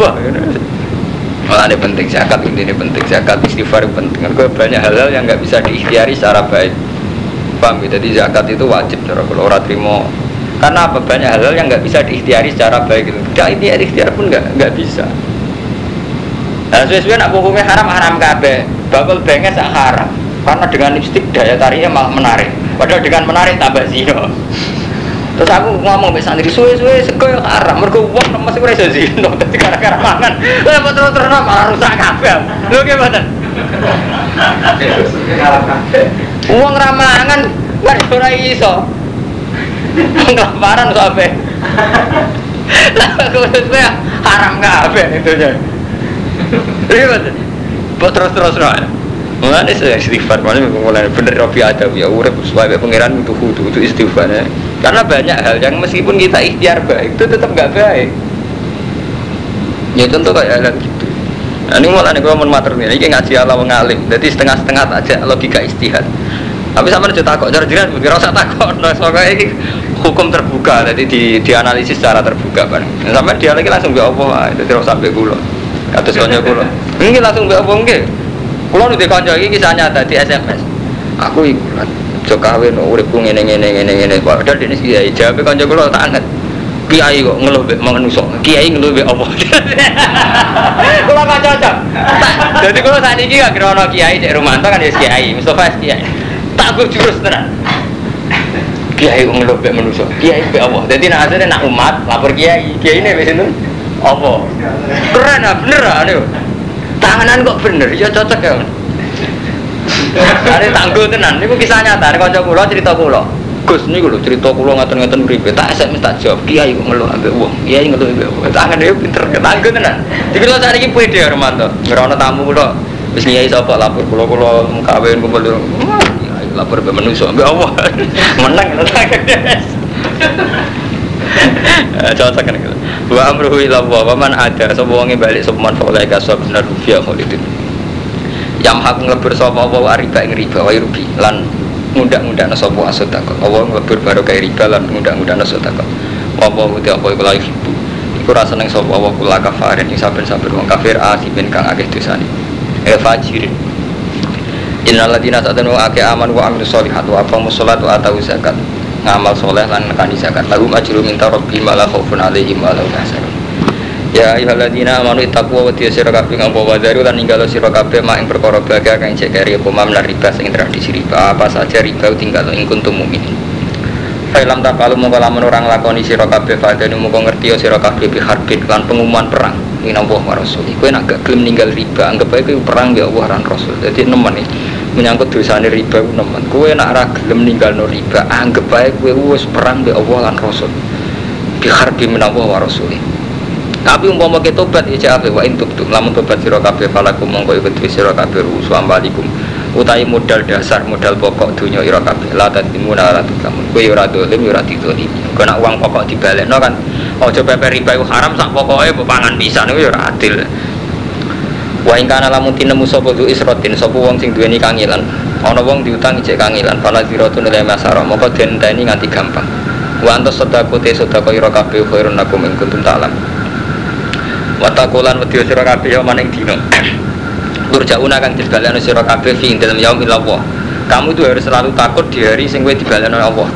Malah ini penting zakat ini penting zakat istighfar penting karena banyak hal-hal yang nggak bisa diikhtiari secara baik paham ya? jadi zakat itu wajib cara kalau orang terima karena apa banyak hal-hal yang nggak bisa diikhtiari secara baik itu tidak ikhtiar ikhtiar pun nggak nggak bisa nah sesuai nak hukumnya haram haram kabe bakal benges haram karena dengan lipstick daya tariknya malah menarik padahal dengan menarik tambah zino Terus aku ngomong mbek santri suwe-suwe sego yo haram. Mergo wong nemes ora iso zina (laughs) dadi gara-gara mangan. Lah apa terus-terus malah rusak kabeh. Lho ki mboten. Wong ra mangan ora iso. Ngelaparan sampe. Lah aku suwe haram kabeh itu mboten. Terus-terus ora. Mulane saya istighfar, mulane mulai bener Robi ada ya urip sesuai pangeran itu kudu itu istighfar ya. Karena banyak hal yang meskipun kita ikhtiar baik itu tetap nggak baik. Ya contoh kayak hal gitu. Nah, ini mulai kalau mau mater ini ngaji ala ngalim, jadi setengah-setengah aja logika istihad. Tapi sama aja takut, cara jiran bukan rasa takut. Nah, soalnya ini hukum terbuka, jadi di, dianalisis secara terbuka kan. Nah, sampai dia lagi langsung be apa, jadi rasa sampai atau (laughs) soalnya kulo. Ini langsung be apa enggak? Kulo nu kanca iki kisah nyata di SMS. Aku iku lan jo kawin uripku ngene ngene ngene ngene. Padahal dene kiai jawab kanca kulo tak anget. Kiai kok ngeluh mek manusa. Kiai ngeluh mek apa? (laughs) Kulo kan cocok. Jadi kulo saat ini gak kira ono kiai cek Romanto kan ya kiai, Mustafa kiai. Tak gue jurus tenan. Kiai ngeluh mek manusa. Kiai mek apa? Jadi asline nak umat lapor kiai. Kiai ini wis itu apa? Keren ah bener ah tanganan kok bener? Ya cocok ya. Ada tangguh tenan, ini kisah nyata, ini kocok kulo cerita kulo Gus ini kulo cerita kulo ngatur-ngatur beribe, tak SMS tak jawab, kiai kok ngeluh ambil uang, kiai ngeluh ambil uang, tangan dia pinter, tangguh tenan. Jadi kulo saat ini pede ya Romanto, ngerono tamu kulo Terus kiai siapa lapor kulo kulo kawin kumpul di rumah, lapor ke manusia, ambil Allah. (laughs) Menang, cocok kan gitu. Wa amruhu ila wa wa man ada. Sapa wong balik sapa man fa sapa bener rufiya khalidin yang hak nglebur sapa wa riba ing riba wa rubi lan ngundang-undang sapa asodako Allah nglebur baru kayak riba lan ngundang-undang asodako apa uti apa iku ibu iku rasa nang sapa wa kula kafarin ing saben-saben wong kafir asibin kang akeh dosane. E fajirin Innal ladina satanu ake aman wa amilus solihat wa aqamus sholat wa atau zakat ngamal soleh lan nekani zakat. Lahum ajru minta rabbi malah khaufun alaihim wa lahum yahzanun. Ya ayyuhalladzina amanu ittaqwa wa tiya sira kabeh ngapa wadaru lan ninggalo sira kabeh mak ing perkara bahagia kang cek kari apa mam riba sing tradisi riba. Apa saja riba tinggal ing kuntum mukminin Fa'ilam tak kalau mongko lamun orang lakoni sira kabeh fadane mongko ngerti sira kabeh bi harbin lan pengumuman perang. Minallah wa rasul. Kowe nek gak gelem ninggal riba. Anggap kowe perang ya Allah lan rasul. Dadi nemen iki menyangkut dosane riba ku nemen. Kowe nak ora gelem ninggalno riba anggap bae kowe wis perang be Allah lan Rasul. Bi harbi menawa wa rasul tapi umpama kita tobat ya jawab wa intuk tuh lamun tobat sira kabeh falakum mongko iku dhewe sira kabeh rusu ambalikum. Utahi modal dasar modal pokok dunia ira kabeh. La tadimuna la tukamun kowe ora dolim ora didolimi kowe nak uang pokok dibalekno kan aja pepe riba haram sak pokoke pangan pisan iku ya ora adil Wa ing kana lamun tinemu sapa du isrotin sapa wong sing duweni kangilan. Ana wong diutang cek kangilan, fala diratun la masara, moko den tani nganti gampang. Wa antas sedako te sedako ira kabeh khairun lakum ing kuntum ta'lam. Wa taqulan wedya sira kabeh ya maning dina. Turjauna kang dibalekno sira kabeh fi dalam yaum Allah. Kamu itu harus selalu takut di hari sing kowe dibalekno Allah.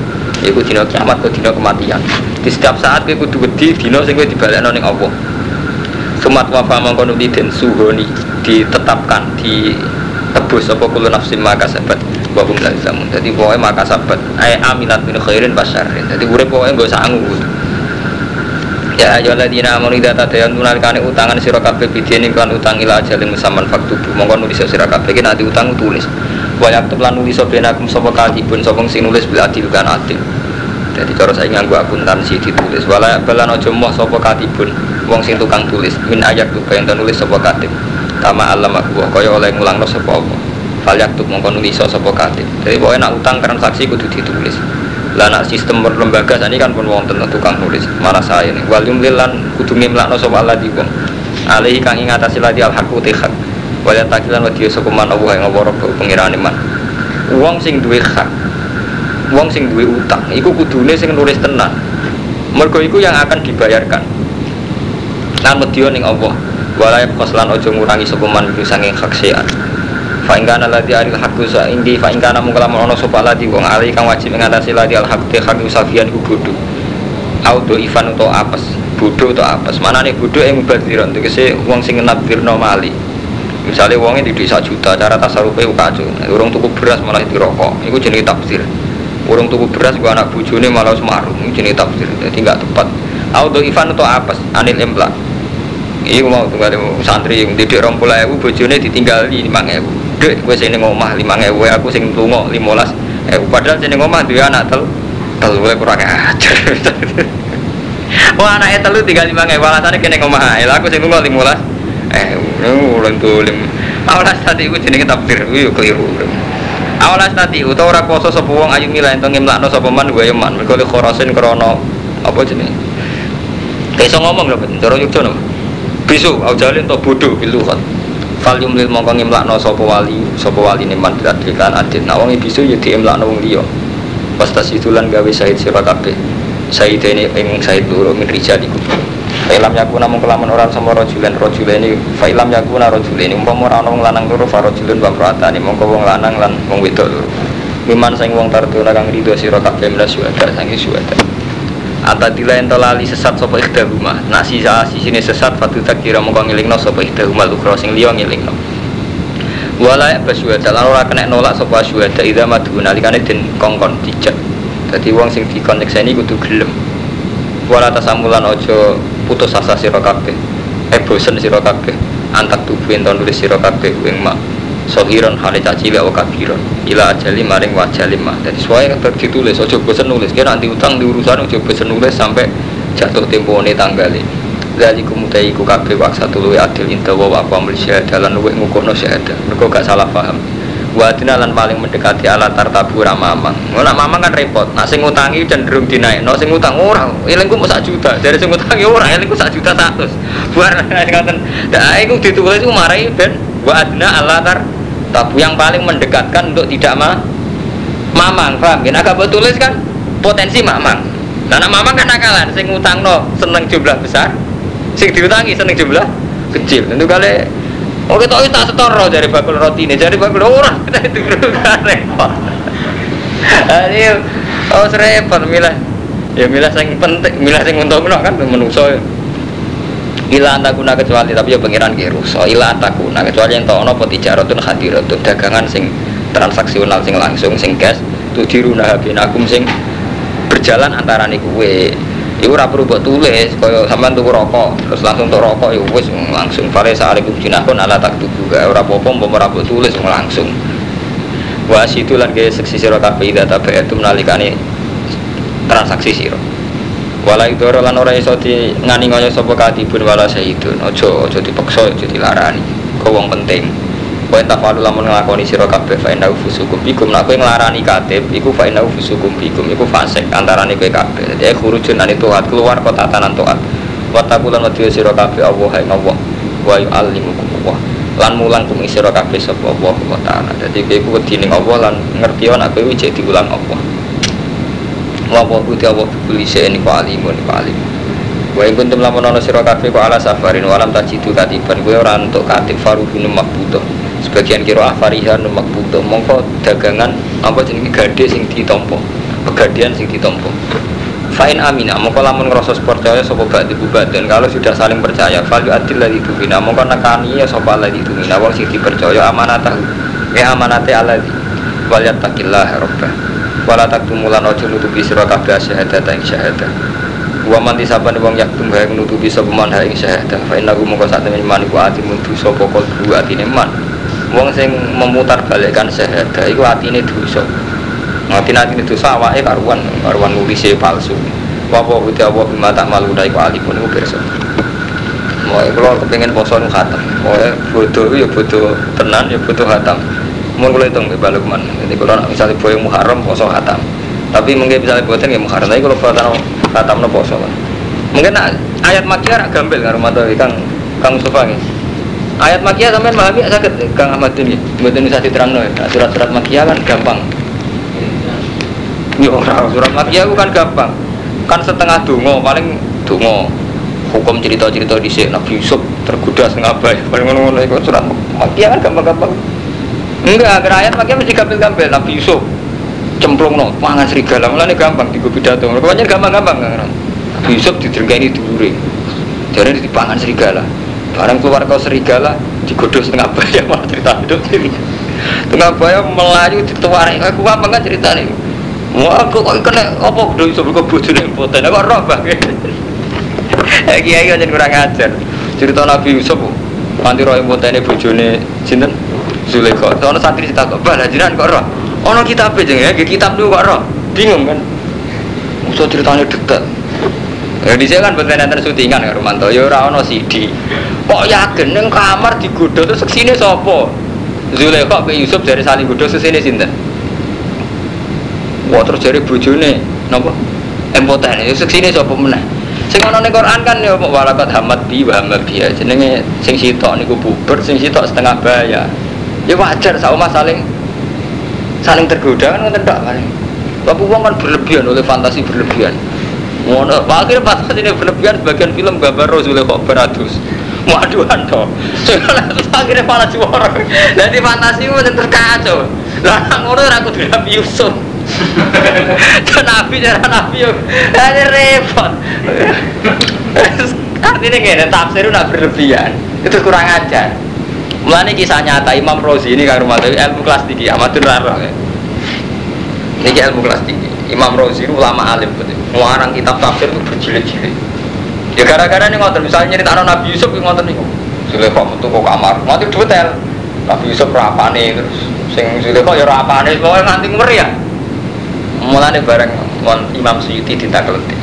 Iku dina kiamat, kok dina kematian. Di setiap saat kowe kudu wedi dina sing kowe dibalekno ning Allah. Sumat wafa mangkono den suhoni ditetapkan di tebus apa kulo nafsi maka sabat wahum lan zamun jadi pokoknya maka sabat ay aminat min khairin basyarin jadi urip pokoknya gak sanggup Ya ayo ladina amanu idza tadayanuna kane utangan sira kabeh bidene kan utang ila ajalin musamman faktubu. Mongko nulis sira kabeh ki nanti utang tulis. Wa yaktub lan nulis sapa benakum sapa katibun sapa sing nulis bil adil kan adil. Jadi cara saya nganggu akuntansi ditulis. Wala balan ojo moh sapa katibun wong sing tukang tulis min ayat tuh yang nulis sapa katib kama alam aku kaya oleh ngulangno sapa apa fal yaktub mongko nulis sapa katib jadi pokoknya nak utang transaksi kudu ditulis. Lah nak sistem lembaga ini kan pun wong tentu tukang nulis. Mana saya nih wal yumlil lan kudu ngimlakno sapa Allah di wong. Alaihi kang ing atase ladi al haqu hak wal takilan wa diyo sapa man Allah yang ngawara pengirane man. Wong sing duwe hak wong sing duwe utang iku kudune sing nulis tenan. Mergo iku yang akan dibayarkan lan medya ning Allah. Wala qaslan aja ngurangi sapa man saking hak sean fa ing kana ladhi aril haqqu sa indi fa ing kana mung kalamun sapa ladhi wong ali kang wajib ngatasi ladhi al haqq hak safian iku bodho. Auto ivan atau apes bodho atau apes. Manane bodho ing mubadiran tegese wong sing nabirno mali. Misalnya wongnya di desa juta cara tasarupe kacau urung tuku beras malah dirokok. Itu jenis tafsir. Urung tuku beras gua anak bujune malah semarung ini jenis tafsir jadi nggak tepat. Auto Ivan atau apa anil emplak ini mau tunggal santri yang rong pula ewu bujune ditinggal lima ewu. Dek gue sini ngomah lima ewu aku sing tungo limolas ewu. Padahal sini ngomah dia anak tel tel gue kurang ajar. (laughs) Wah anaknya telu tinggal lima ewu alasannya kene ngomah el aku sing tungo limolas eh ulang tuh lim awalas tadi gue jenenge tafsir gue keliru. Awalas tadi utawa ora kuasa sapa ayu mila ento ngemlakno sapa man wa yaman mergo khorasin krana apa jenenge? Iso ngomong lho ben. Cara yukjo no bisu au jalin to bodoh bilu kan. Fal yumlil mongko ngemlakno sapa wali sapa wali ne man dikan adit nah wong bisu ya diemlakno wong liya. Pas tas itulan gawe sahid sira kabeh. Sahid ini ing sahid loro min rijalikum Fa'ilam yakuna namun kelaman orang sama rojulen rojulen ini Fa'ilam yakuna rojulen ini. Umpama orang orang lanang loro farojulun wa mra'atani Mongko wong lanang lan wong wedok loro Miman sing wong tarduna kang rido sira kabeh minas syuhada sangi syuhada Atadila ento lali sesat sapa ikhdahuma Nasi sini sesat fatu takira mongko ngelingno sapa ikhdahuma lukro sing liya ngelingno Wala basyuhada lan ora kena nolak sapa syuhada idza madu nalikane den kongkon dijak. Dadi wong sing dikonyekseni kudu gelem. Wala tasamulan ojo putus asa sira kabeh. Eh bosen antak tubuh ento nulis sira kabeh ing mak sohiron hale caci wa kabiron ila ajali maring wajali mah jadi sesuai yang ditulis ojo bosen nulis kira nanti utang di urusan ojo bosen nulis sampai jatuh tempo ini tanggali dari kumutai ku kabeh waksa tulu adil inta wa amil syahadah lan luwih ngukuhno syahadah mergo gak salah paham Wadina lan paling mendekati ala tartabu ra mamang. Ora mamang kan repot. Nak sing ngutangi cenderung dinaikno, sing ngutang ora. Elingku mau sak juta. Dari sing ngutangi ora, elingku sak juta 100. Buar (laughs) ngoten. Dak iku ditulis iku marai ben wadina ala tar tabu yang paling mendekatkan untuk tidak ma mamang paham? Ya agak tulis kan potensi mamang. Nah mamang kan nakalan sing ngutang no seneng jumlah besar sing diutangi seneng jumlah kecil. Tentu kali Oh kita itu tak setoro dari bakul roti ini, dari bakul orang. Kita itu kan repot. (laughs) Ini oh serempet milah, ya milah yang penting, milah yang untung kan menungso ila antakuna kecuali tapi ya pengiran ki rusa. Ila antakuna kecuali yang tahu nopo tijaratun hadiratun dagangan sing transaksional sing langsung sing cash tu diruna binakum sing berjalan antara nih kue Iku ora perlu buat tulis, kaya sampean tuku rokok, terus langsung tuku rokok ya wis langsung. Fale sa'alikum jinakun ala tak tuku gak ora apa-apa tulis langsung. Wa situ lan ge seksi sira kabeh ida itu menalikane transaksi sira wala idoro lan ora iso di ngani ngoyo sapa katibun wala sayyidun. Aja aja dipaksa aja dilarani. Kok wong penting? Kowe tak falu lamun nglakoni sira kabeh fa inna fusukum bikum. Nek kowe nglarani katib iku fa inna fusukum bikum. Iku fasik antarane kowe kabeh. Dadi khurujun ane tuat keluar kota tanan tuat wa taqulan wa sira kabeh Allah hai Allah wa yu'allimukum Allah. Lan mulang kum sira kabeh sapa Allah wa taala. Dadi kowe wedi ning Allah lan ngerti ana kowe cek diulang Allah wa wa buti Allah bukuli ini ku alimun ku alim wa in kuntum lamun ana sira kabeh ku ala safarin walam tajidu katiban. Kowe ora entuk katib faruhun makbudah sebagian kira afarihan makbudah mongko dagangan apa jenenge gade sing ditampa pegadian sing ditampa Fa'in amina, mongko lamun ngerasa percaya sapa ba'di dan kalau sudah saling percaya fal adil ladzi tumina mongko nekani ya sapa ladzi tumina. Wong sing dipercaya amanatah ya amanate alladzi wal yattaqillah rabbah wala taktumulan ojo nutupi sira kabeh syahadat ing syahadah. Wa man disaban wong yaktum hae nutupi sapa man ing syahadah. Fa innahu mongko sak temen man iku ati mundu sapa kalbu atine man. Wong sing memutar balikkan syahadah iku atine dosa. Ngati atine dosa awake karuan karuan nulise palsu. Wa uti Allah bima tak malu iku alipun iku pirsa. Mau kalau kepengen poso nu khatam, mau bodoh ya bodoh tenan ya bodoh khatam mau kalau hitung balik mana jadi kalau misalnya boy muharram poso khatam. Tapi mungkin misalnya buatan ya muharram tapi kalau buatan khatam no poso kan mungkin nah, ayat makia rak gambel nggak rumah tuh kang kang Mustafa nih ayat makia sampai memahami sakit kang Ahmad ini buatan bisa diterang no ya surat-surat makia kan gampang. Ya orang surat makia kan gampang. Kan setengah dungo paling dungo hukum cerita-cerita di sini Nabi Yusuf tergoda setengah paling ngono-ngono. Surat makia kan gampang-gampang Enggak, agar ayat pakai mesti gampil-gampil Nabi Yusuf cemplung no, mangan serigala, malah ini gampang di pidato. Pokoknya gampang-gampang kan. Nabi Yusuf ini dulure. Jadi pangan serigala. Barang keluar kau serigala, digodoh setengah bayam malah cerita hidup ini. Setengah bayam melayu dituarai, aku apa kan cerita ini. Wah, aku kok kena apa udah Yusuf kok bojone impoten. Aku roh bang. Kiai aja kurang ajar. Cerita Nabi Yusuf, nanti roh impoten bojone sinten? Zulaikha. Ono santri tak kok bala jiran kok roh. Ono kitab aja ya, kitab dulu kok roh. Bingung kan. Musuh ceritanya dekat. Ya di sini kan betul nanti syutingan ya Romanto. Ya ora ono CD. Kok yakin neng kamar digodho terus ke sini sopo? Zulaikha pe Yusuf dari saling godho sesini sinten? Wah terus dari bojone napa? Empoten ya ke sini sopo meneh? Sing ana ning Quran kan ya walakat hamad bi wa hamad bi jenenge sing sitok niku buber sing sitok setengah bayar ya wajar sama saling saling tergoda kan nggak paling tapi uang kan berlebihan oleh fantasi berlebihan Ngono, akhirnya pas ini berlebihan sebagian film gambar Rasulullah kok beratus. Waduhan toh. Soalnya terus (laughs) akhirnya malah juara. Jadi fantasi itu terkacau. Lah ngono aku Nabi Yusuf. (laughs) Dan Nabi cara Nabi yo. Ini repot. (laughs) Artinya gini, tafsir udah berlebihan. Itu kurang ajar. Mulanya kisah nyata Imam Rozi ini kan rumah ilmu kelas tinggi, amatur raro. Ini ilmu kelas tinggi. Imam Rozi ulama alim betul. Ngarang kitab tafsir itu berjilid-jilid. Ya gara-gara ini ngotot misalnya anak Nabi Yusuf yang ngotot nih. Sulaiman metu kok kamar, ngotot detail. Nabi Yusuf rapane terus sing Sulaiman ya rapane, pokoknya nganti ngeri ya. Mulane bareng Imam Suyuti ditakeleti.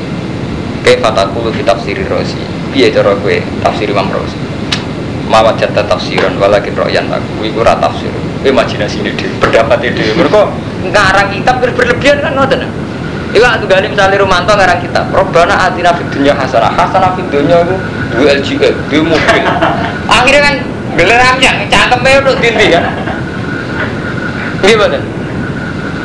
Kaifa taqulu fi tafsir Rozi? Piye cara kowe tafsir Imam Rozi? Mawat jatah tafsiran walakin royan aku iku ora tafsir. Kowe imajinasine dhewe, pendapat dhewe. Mergo ngarang kitab berlebihan kan ngoten. Iku aku gani misalnya Romanto ngarang kita, Robbana atina fid dunya hasanah. Hasanah fid dunya itu dua LGE, dua mobil. Akhirnya kan geleramnya, cangkemnya untuk dindi kan. Gimana?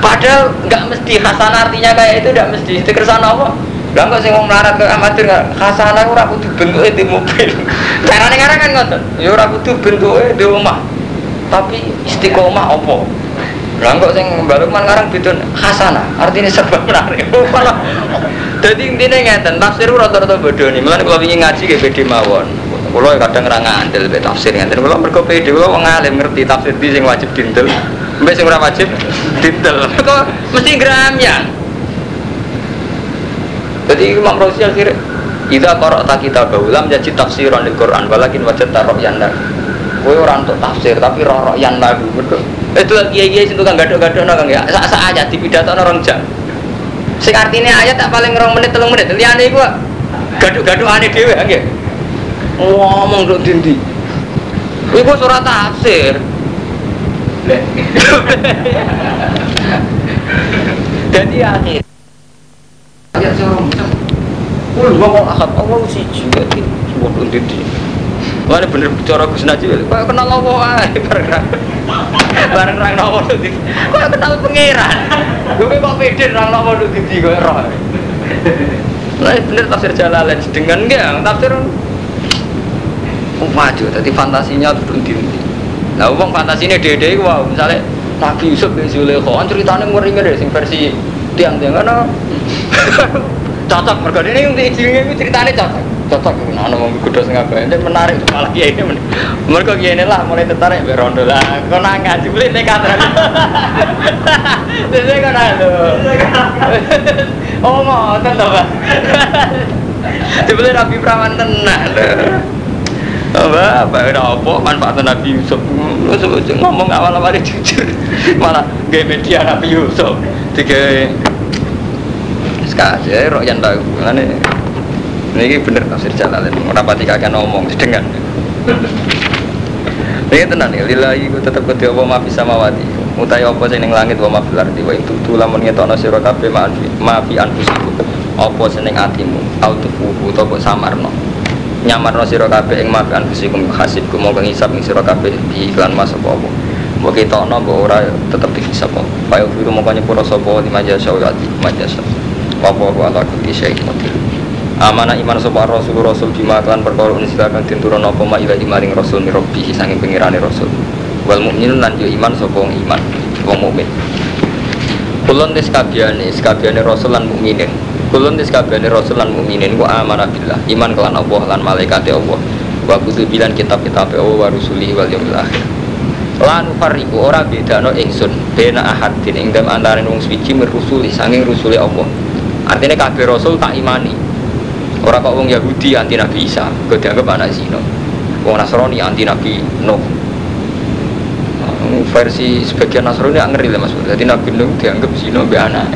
Padahal nggak mesti hasanah artinya kayak itu nggak mesti. Itu kersana apa? Lah kok sing wong melarat ke amatir hasanah ora kudu bentuke di mobil. (laughs) Carane ngarang kan ngoten. Ya ora kudu bentuke di omah. Tapi istiqomah apa? Lah kok sing Mbak Lukman ngarang bidon hasanah, artinya serba menarik. (laughs) Malah dadi intine ngeten, tafsir rata-rata bodho nih. Mulane kula wingi ngaji ge beda mawon. Kula kadang ra ngandel be tafsir ngeten. Kula mergo pede kula wong alim ngerti tafsir di sing wajib dindel. Mbek sing ora wajib dindel. (laughs) Kok mesti gram ya. Jadi Imam Razi akhirnya Ida korok tak kita baulam jadi tafsiran di Quran walakin wajah taruh yang Kowe orang untuk tafsir tapi roh yang lagu betul. Itu kiai kiai itu kan gadok-gadok nang ya. Sak sak aja di pidato orang jam. Sing artinya ayat tak paling rong menit telung menit. Liyane iku gadok-gadok ane dhewe nggih. Ngomong dok dindi. Iku surat tafsir. (laughs) Jadi akhir. Ya suruh. Kulo ngomong akad Allah siji iki. Sumpah dindi. Mana bener cara Gus Najib, kok kenal apa ae (laughs) bareng bareng rang nopo tuh kok kenal pangeran. Gue kok pede rang nopo tuh di gue roh. Lah bener tafsir Jalalain dengan enggak tafsir Oh, maju, tadi fantasinya turun di Nah, uang fantasinya dede wow, misalnya Nabi Yusuf bin Zulekho, kan ceritanya ngeri ngeri sing versi tiang-tiang kan (laughs) cocok mereka ini yang diizinkan itu ceritanya cocok. Cocok nah mau kudu sing ini menarik malah kiai ini. Mereka kiai ini lah mulai tertarik berondo lah. Kau nangis sih boleh nekat jadi kau nangis oh mau tentu pak. (laughs) Sebelum Nabi Perawan tenang (laughs) apa apa udah apa manfaat Nabi Yusuf. Ngomong awal-awal jujur. Malah gaya media Nabi Yusuf. Tiga sekali roh yang tahu ini ini bener tafsir Jalalain. Rapati kakek ngomong dengan ini tenang ya lillahi ku tetep kedhe apa ma bisa mawati utai apa sing ning langit wa ma fil ardi wa itu lamun ngetokno sira kabeh ma ma fi anfusiku apa sing ning atimu au tufuhu to kok samarno. Nyamarno sira kabeh ing ma fi anfusikum hasibku mau ngisap ing sira kabeh di iklan mas apa apa. Mbok ketokno mbok ora tetep dihisab kaya firu mongko nyepuro sapa di majasa wa ati majasa apa wa ala kulli syai'in qadir Amanah iman sopa rasul rasul bima kan perkara unsilakan tinturon apa ma ila imaring rasul mirabbi sanging pengirane rasul. Wal mukminun lan iman sapa iman wong mukmin. Kulon des kabiane kabiane rasul lan mukminin. Kulon des kabiane rasul lan mukminin ku amanah billah iman kelan Allah lan malaikat Allah. Wa kutubilan kitab-kitab Allah wa rusuli wal yaumil akhir. Lan fariku ora bedano ingsun bena ahadin ing dalem wong suci merusuli sanging rusuli Allah artinya kabeh rasul tak imani Orang kok wong Yahudi anti Nabi Isa, kau dianggap anak zina. Wong Nasrani anti Nabi Nuh. Versi sebagian Nasrani nggak ngeri lah mas. Jadi Nabi Nuh dianggap zina be anak.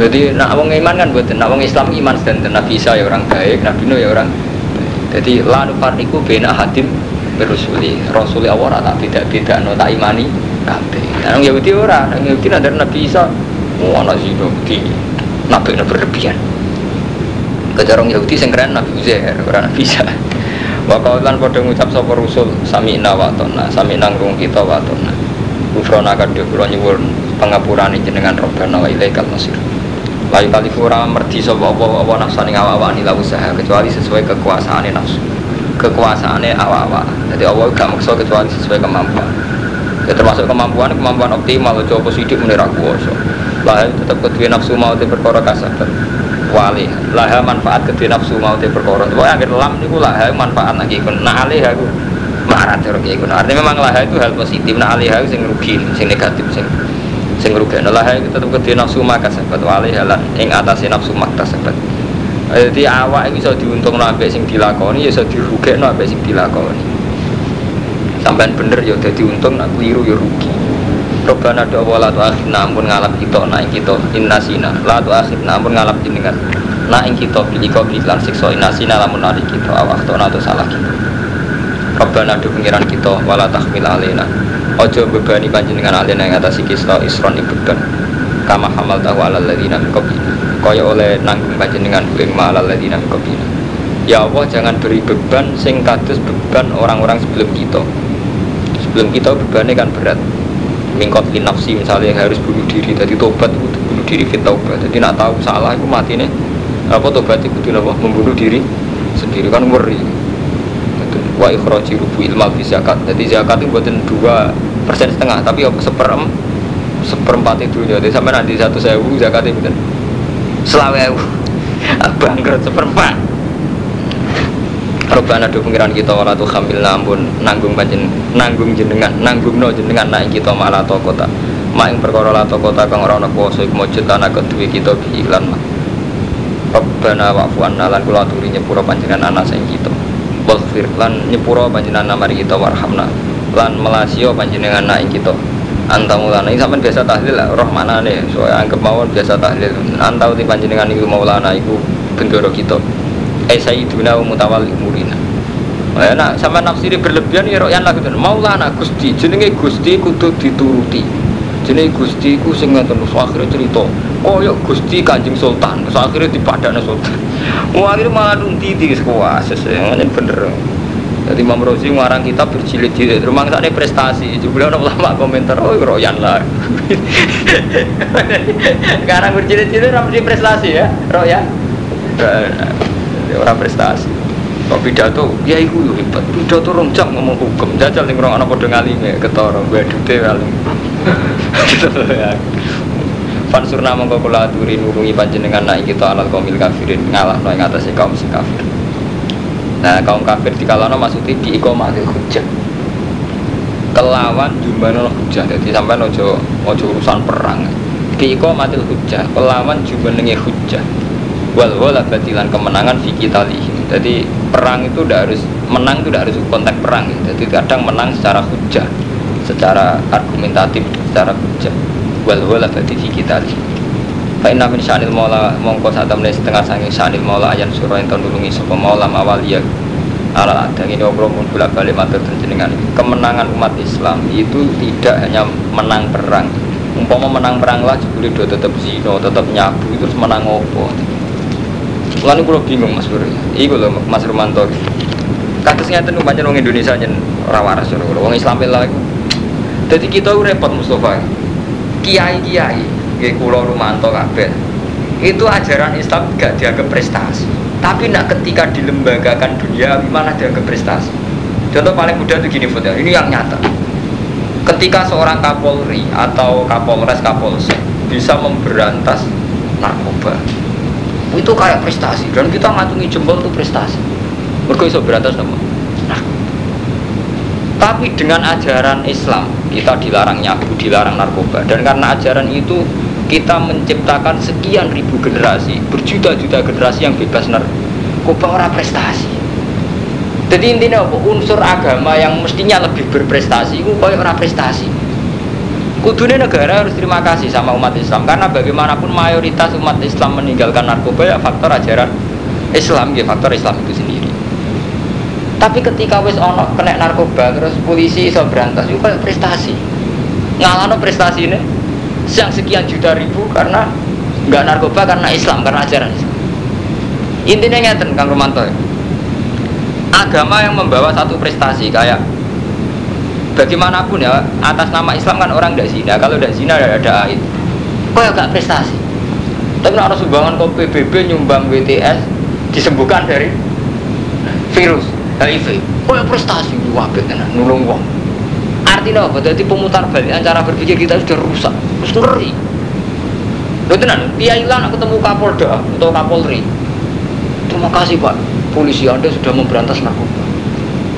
Jadi nak wong iman kan buat, nak wong Islam iman dan Nabi Isa ya orang baik, Nabi Nuh ya orang. Jadi lanu farniku bena hadim berusuli Rasuli Allah tak tidak tidak no tak imani kabeh. Nah Yahudi orang, Yahudi ada Nabi Isa, oh anak zina di Nabi berlebihan kejarong Yahudi sing keren Nabi Uzair ora (laughs) Nabi Isa wa kaulan padha ngucap sapa rusul sami'na wa tonna sami'na ngrung kita wa tonna kufrona kadhe kula nyuwun pangapurane jenengan robbana wa ilaikal masir Layu kali kurang merdi sapa apa apa nafsane awak-awak nila usaha kecuali sesuai kekuasaane nafsu. Kekuasaane awak-awak. Jadi Allah gak maksa kecuali sesuai kemampuan. Ya termasuk kemampuan kemampuan optimal coba sidik menir aku kuwasa. Lah tetep kedue nafsu mau te perkara kasabat. Wali laha manfaat kedue nafsu mau te perkara. Pokoke akhir lam niku laha manfaat lagi kon. Nah alih aku marah terus kayak Artinya memang laha itu hal positif. Nah alih aku sing rugi, sing negatif sing sing ngrugekno lah itu tetep kedhe nafsu maka sahabat wali halan ing atase nafsu makta sahabat jadi awak itu bisa diuntungno ambek sing dilakoni ya iso dirugekno ambek sing dilakoni sampean bener ya dadi untung nak keliru ya rugi Robbana do wala tu akhirna ampun ngalap kita naik kita innasina la tu akhirna ampun ngalap jenengan. Naik kita pilih kau lan siksa innasina lamun nari kita awak atau salah kita. Robbana do pengiran kita wala tahmil alena. Ojo bebani panjenengan alien yang atas kisah isron beban Kama hamal tahu ala ladina min Kaya oleh nanggung panjenengan ing ma ala ladina min Ya Allah jangan beri beban sing kados beban orang-orang sebelum kita. Sebelum kita bebannya kan berat Mingkot nafsi misalnya yang harus bunuh diri Tadi tobat itu bunuh diri fit taubat. Jadi nak tahu salah itu mati nih Apa tobat itu apa? Membunuh diri sendiri kan ngeri. Wa ikhraji rubu ilmal fi zakat. Jadi zakat itu buatin dua persen setengah tapi seperem seperempat itu jadi sampai nanti satu sewu zakat itu selawe (laughs) bangkrut seperempat Robbana do pengiran kita wala tu khamil nampun nanggung panjen nanggung jenengan nanggung no jenengan naik kita malah to kota mak ing perkara la to kota kang ora ana kuwasa iku mujud lan kedue kita bi iklan Robbana wa'fu anna lan kula aturi nyepura panjenengan ana sing kita. Waghfir lan nyepuro panjenengan mari kita warhamna. Lan melasio panjenengan naik kita. Anta mulana ini sampai biasa tahlil lah roh mana nih so anggap mawon biasa tahlil. Anta uti panjenengan itu maulana itu bendoro kita. Eh sayyiduna mutawalli Ya, nak sama nafsiri berlebihan ya royan lah gitu. Maulana Gusti, jenenge Gusti kudu dituruti. Jenenge Gusti ku sing ngoten akhirnya cerita. Oh yuk Gusti Kanjeng Sultan, akhirnya dipadana Sultan. (laughs) Wah akhirnya malah titi sekolah sesuai bener. Jadi Imam Rozi ngarang kitab berjilid-jilid. Rumah sana prestasi. Juga orang (laughs) lama komentar, oh royan lah. (laughs) Sekarang berjilid-jilid orang prestasi ya, royan. Orang prestasi. Kok pidato, ya iku yo hebat. Pidato rong jam ngomong hukum. Jajal ning orang anak padha ngalime ketara, gue dute alim. (laughs) Gitu ya. Fansurna mongko kula aturi nurungi panjenengan naik kita alal kaumil kafirin ngalah ing atase kaum sing kafir. Nah, kaum kafir dikalano maksudnya di iqamatil hujjah. Kelawan jumlah hujjah. Jadi sampai ojo ojo urusan perang. Di iqamatil hujjah, kelawan jumlah hujjah. Wal wala batilan kemenangan fi kitali. Jadi perang itu tidak harus menang itu tidak harus konteks perang. Jadi kadang menang secara hujjah, secara argumentatif, secara hujjah wal wala fi kita. Fa inna min sya'nil maula mongko sak temne setengah sange sya'nil maula ayan surah ento nulungi sapa maula ya ala adang ini obrol pun bolak balik matur jenengan kemenangan umat Islam itu tidak hanya menang perang. Umpama menang perang lah do tetep zino tetep nyabu terus menang opo lalu kalau bingung mas Bro iku lho mas Romanto kasusnya itu banyak orang Indonesia yang rawaras orang Islam lah jadi kita repot Mustafa. Kiai-kiai kayak kulo rumanto kabeh. Itu ajaran Islam gak dianggap prestasi. Tapi nak ketika dilembagakan dunia mana dianggap prestasi. Contoh paling mudah itu gini Fudah, ini yang nyata. Ketika seorang kapolri atau kapolres kapolsek bisa memberantas narkoba itu kayak prestasi. Dan kita ngatungi jempol itu prestasi. Mereka bisa berantas nama nah, tapi dengan ajaran Islam kita dilarang nyabu, dilarang narkoba. Dan karena ajaran itu kita menciptakan sekian ribu generasi berjuta-juta generasi yang bebas narkoba orang prestasi. Jadi intinya apa? unsur agama yang mestinya lebih berprestasi itu kayak orang prestasi kudunya negara harus terima kasih sama umat Islam karena bagaimanapun mayoritas umat Islam meninggalkan narkoba ya faktor ajaran Islam ya faktor Islam itu sendiri. Tapi ketika wis ono kena narkoba terus polisi iso berantas itu kayak prestasi. Ngalano prestasi ini yang sekian juta ribu karena nggak narkoba karena Islam karena ajaran Islam. Intinya ngeten Kang Romanto. Agama yang membawa satu prestasi kayak bagaimanapun ya atas nama Islam kan orang tidak zina kalau tidak zina ada aid kok ya gak prestasi Tapi harus sumbangan kok PBB nyumbang BTS disembuhkan dari virus HIV. Oh ya prestasi wabit tenan nulung wong. Artinya apa? Jadi pemutar balik cara berpikir kita sudah rusak, terus ngeri. Loh tenan, dia hilang ketemu Kapolda atau Kapolri. Terima kasih Pak, polisi Anda sudah memberantas narkoba.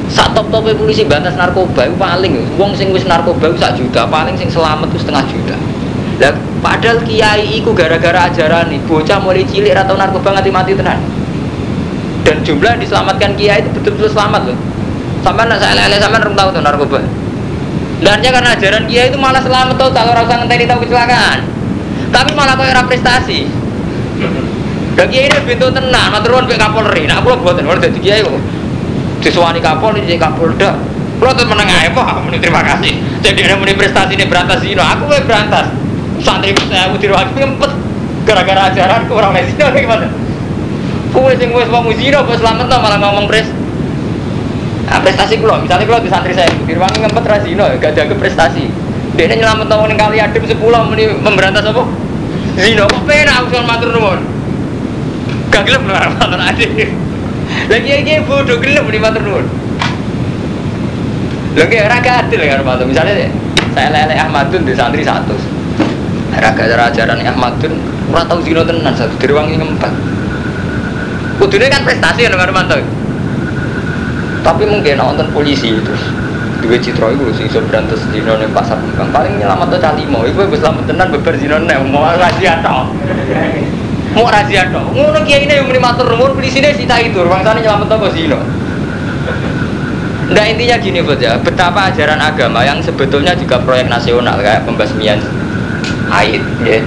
Saat top top polisi berantas narkoba itu paling, uang sing wis narkoba itu satu juta, paling sing selamat itu setengah juta. Lah padahal kiai iku gara-gara ajaran nih, bocah mulai cilik atau narkoba nganti mati tenan. Dan jumlah yang diselamatkan kiai itu betul-betul selamat loh. Sampai nak saya lele sampai rum tahu tuh narkoba. Dan karena ajaran kiai itu malah selamat total orang usah ngenteni tahu kecelakaan. Tapi malah kau era prestasi. Dan kiai ini pintu tenang, matur nuwun pek Kapolri. Nah, kula boten ora dadi kiai kok. Disuwani Kapolri jadi Kapolda. Kula tuh meneng ae Pak, terima kasih. Jadi ada muni prestasi ini berantas zina, aku wae berantas. Santri saya mau dirwaki ngempet gara-gara ajaran ku orang zina kayak gimana? Kowe sing wis wong zina kok selamat to malah ngomong pres. Nah, prestasi kula, misalnya kula di santri saya dirwangi ngempet ra zina, gak ada prestasi. Dia nyelamat tahun yang kali adem sepuluh meni memberantas apa? Zina kok penak aku matur nuwun. Gak gelem lah matur adik. Lagi lagi bodoh gelem di matur nuwun. Lagi raga adil kan matur. Misalnya saya lele Ahmadun di santri satu. Raga ajaran Ahmadun ora tau zina tenan satu dirwangi ngempet. Kudune kan prestasi kan Romanto. Tapi mungkin nonton polisi itu dua citra itu sih iso berantas zina ning pasar kembang paling nyelamat tuh cali mau iku wis selamat tenan beber zina nek mau rahasia tok mau rahasia tok ngono kiai ini yang muni matur nuwun polisine sita itu bangsane nyelamat apa zina Nah intinya gini bos ya, betapa ajaran agama yang sebetulnya juga proyek nasional kayak pembasmian haid, ya.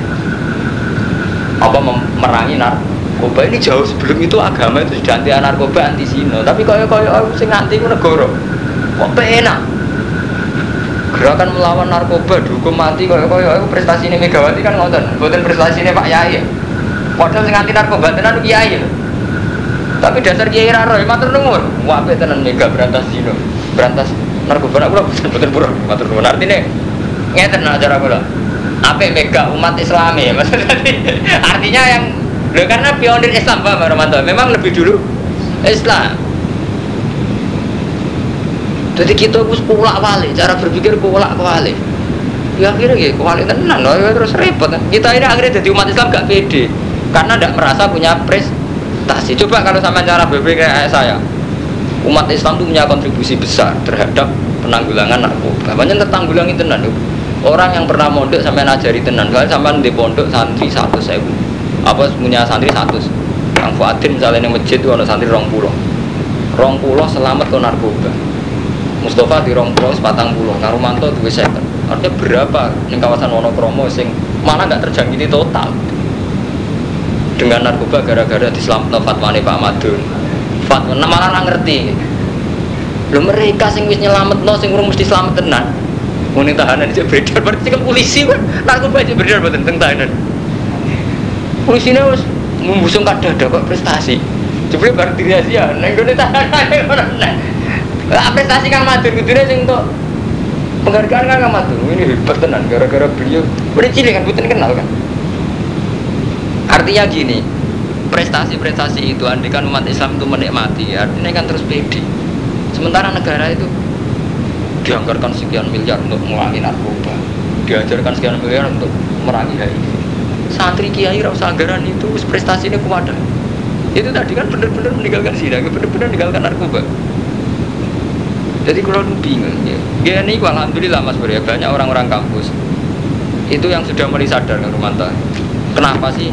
apa memerangi narkoba. Ini jauh sebelum itu agama itu sudah anti narkoba anti zina, tapi kaya kaya sing anti negara. Kok enak gerakan melawan narkoba dihukum mati kaya kaya aku prestasi ini Megawati kan ngoten. Buatan prestasi ini Pak Yai padahal sing anti narkoba tenan Kiai tapi dasar Kiai Raro ya matur nuwun. Wae tenan mega berantas zina berantas narkoba nak kula boten pura matur nuwun. Artine ngeten acara kula. Apa mega umat Islam ya (laughs) maksudnya. Artinya yang Loh, karena pionir Islam Pak Romanto memang lebih dulu Islam. Jadi kita harus kulak wali, cara berpikir kulak wali. Ya akhirnya ya kuali tenan loh, ya terus repot. Kita ini akhirnya jadi umat Islam gak pede, karena tidak merasa punya prestasi. Coba kalau sama cara berpikir kayak saya, umat Islam itu punya kontribusi besar terhadap penanggulangan narkoba. Banyak tertanggulangi tenan. Orang yang pernah mondok sampai ngajari tenan, kalau sampai di pondok santri satu saya apa punya santri satu. Kang Fuadin misalnya yang masjid itu ada santri rong pulau, rong pulau selamat ke narkoba Mustafa di rong pulau sepatang pulau, Karumanto dua second. Artinya berapa di kawasan Wonokromo sing mana nggak terjangkiti total dengan narkoba gara-gara di no fatwane Pak Madun. Fatwa malah nggak ngerti. Lo mereka sing wis nyelamet no sing urung mesti selamat tenan. Tahanan aja beredar berarti kan polisi kan narkoba aja beredar buat tentang tahanan. Polisi ini harus membusung kada kok prestasi. Coba berarti rahasia, neng gue tahanan, (laughs) lah prestasi Kang Madun kudune sing untuk penghargaan kan Kang Madun. Ini hebat tenan gara-gara beliau. Udah cilik kan bukan kenal kan. Artinya gini, prestasi-prestasi itu andikan umat Islam itu menikmati, artinya kan terus pede. Sementara negara itu dianggarkan sekian miliar untuk memerangi narkoba, diajarkan sekian miliar untuk merangi HIV. Santri kiai rasa anggaran itu prestasi ini kuat. Itu tadi kan benar-benar meninggalkan sini, benar-benar meninggalkan narkoba. Jadi kalau bingung ya. ini alhamdulillah Mas Bro ya banyak orang-orang kampus itu yang sudah mulai sadar kan Romanto. Kenapa sih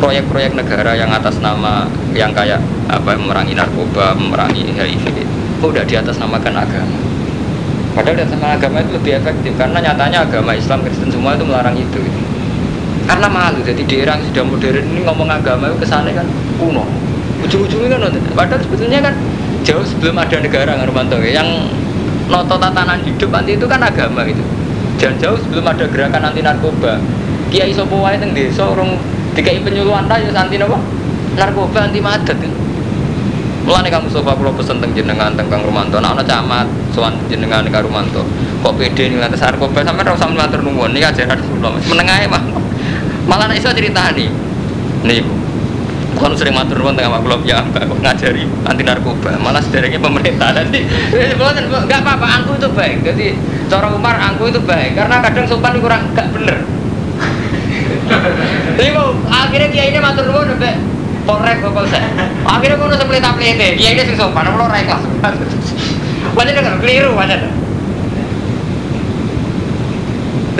proyek-proyek negara yang atas nama yang kayak apa memerangi narkoba, memerangi HIV itu udah di atas namakan agama. Padahal di atas nama agama itu lebih efektif karena nyatanya agama Islam Kristen semua itu melarang itu. Gitu. Karena malu jadi di era yang sudah modern ini ngomong agama itu kesannya kan kuno. Ujung-ujungnya kan padahal sebetulnya kan jauh sebelum ada negara Ngarmanto yang noto tatanan hidup nanti itu kan agama itu jangan jauh sebelum ada gerakan anti narkoba kiai sopo wae teng desa urung dikai penyuluhan ta anti napa narkoba anti madat Mulane kamu sofa kula pesen teng jenengan teng Kang Rumanto. Ana camat sowan jenengan Kang Rumanto. Kok pede ning atas narkoba? Sampean ora usah matur nuwun iki ajaran Rasulullah meneng ae mah malah nek iso nih nih bukan sering matur nuwun tengah maklum ya mbak ngajari anti narkoba. Malah sedereknya pemerintah nanti nggak apa-apa angku itu baik. Jadi cara Umar angku itu baik. Karena kadang sopan kurang gak bener akhirnya dia ini matur nuwun sampai polres bapak saya akhirnya mau nusuk pelita pelita dia ini sing sopan kalau rai kelas banyak kan keliru banyak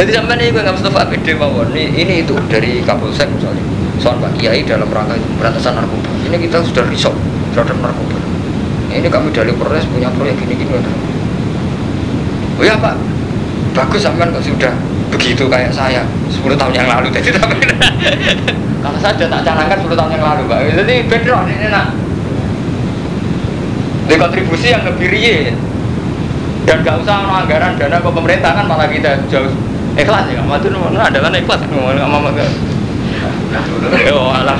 jadi sampai ini gue nggak Mustafa PD mawon. Ini, ini itu dari Kapolsek misalnya. Soal Pak Kiai dalam rangka itu berantasan narkoba. Ini kita sudah risau terhadap narkoba. Ini kami dari Polres punya proyek gini gini oh ya Pak. Bagus sampean kok sudah begitu kayak saya 10 tahun yang lalu jadi tapi kalau saja tak canangkan 10 tahun yang lalu Pak jadi beda ini nak di kontribusi yang lebih real dan gak usah anggaran dana ke pemerintah kan malah kita jauh ikhlas ya matu ada kan ikhlas ngomong sama Oh, alam.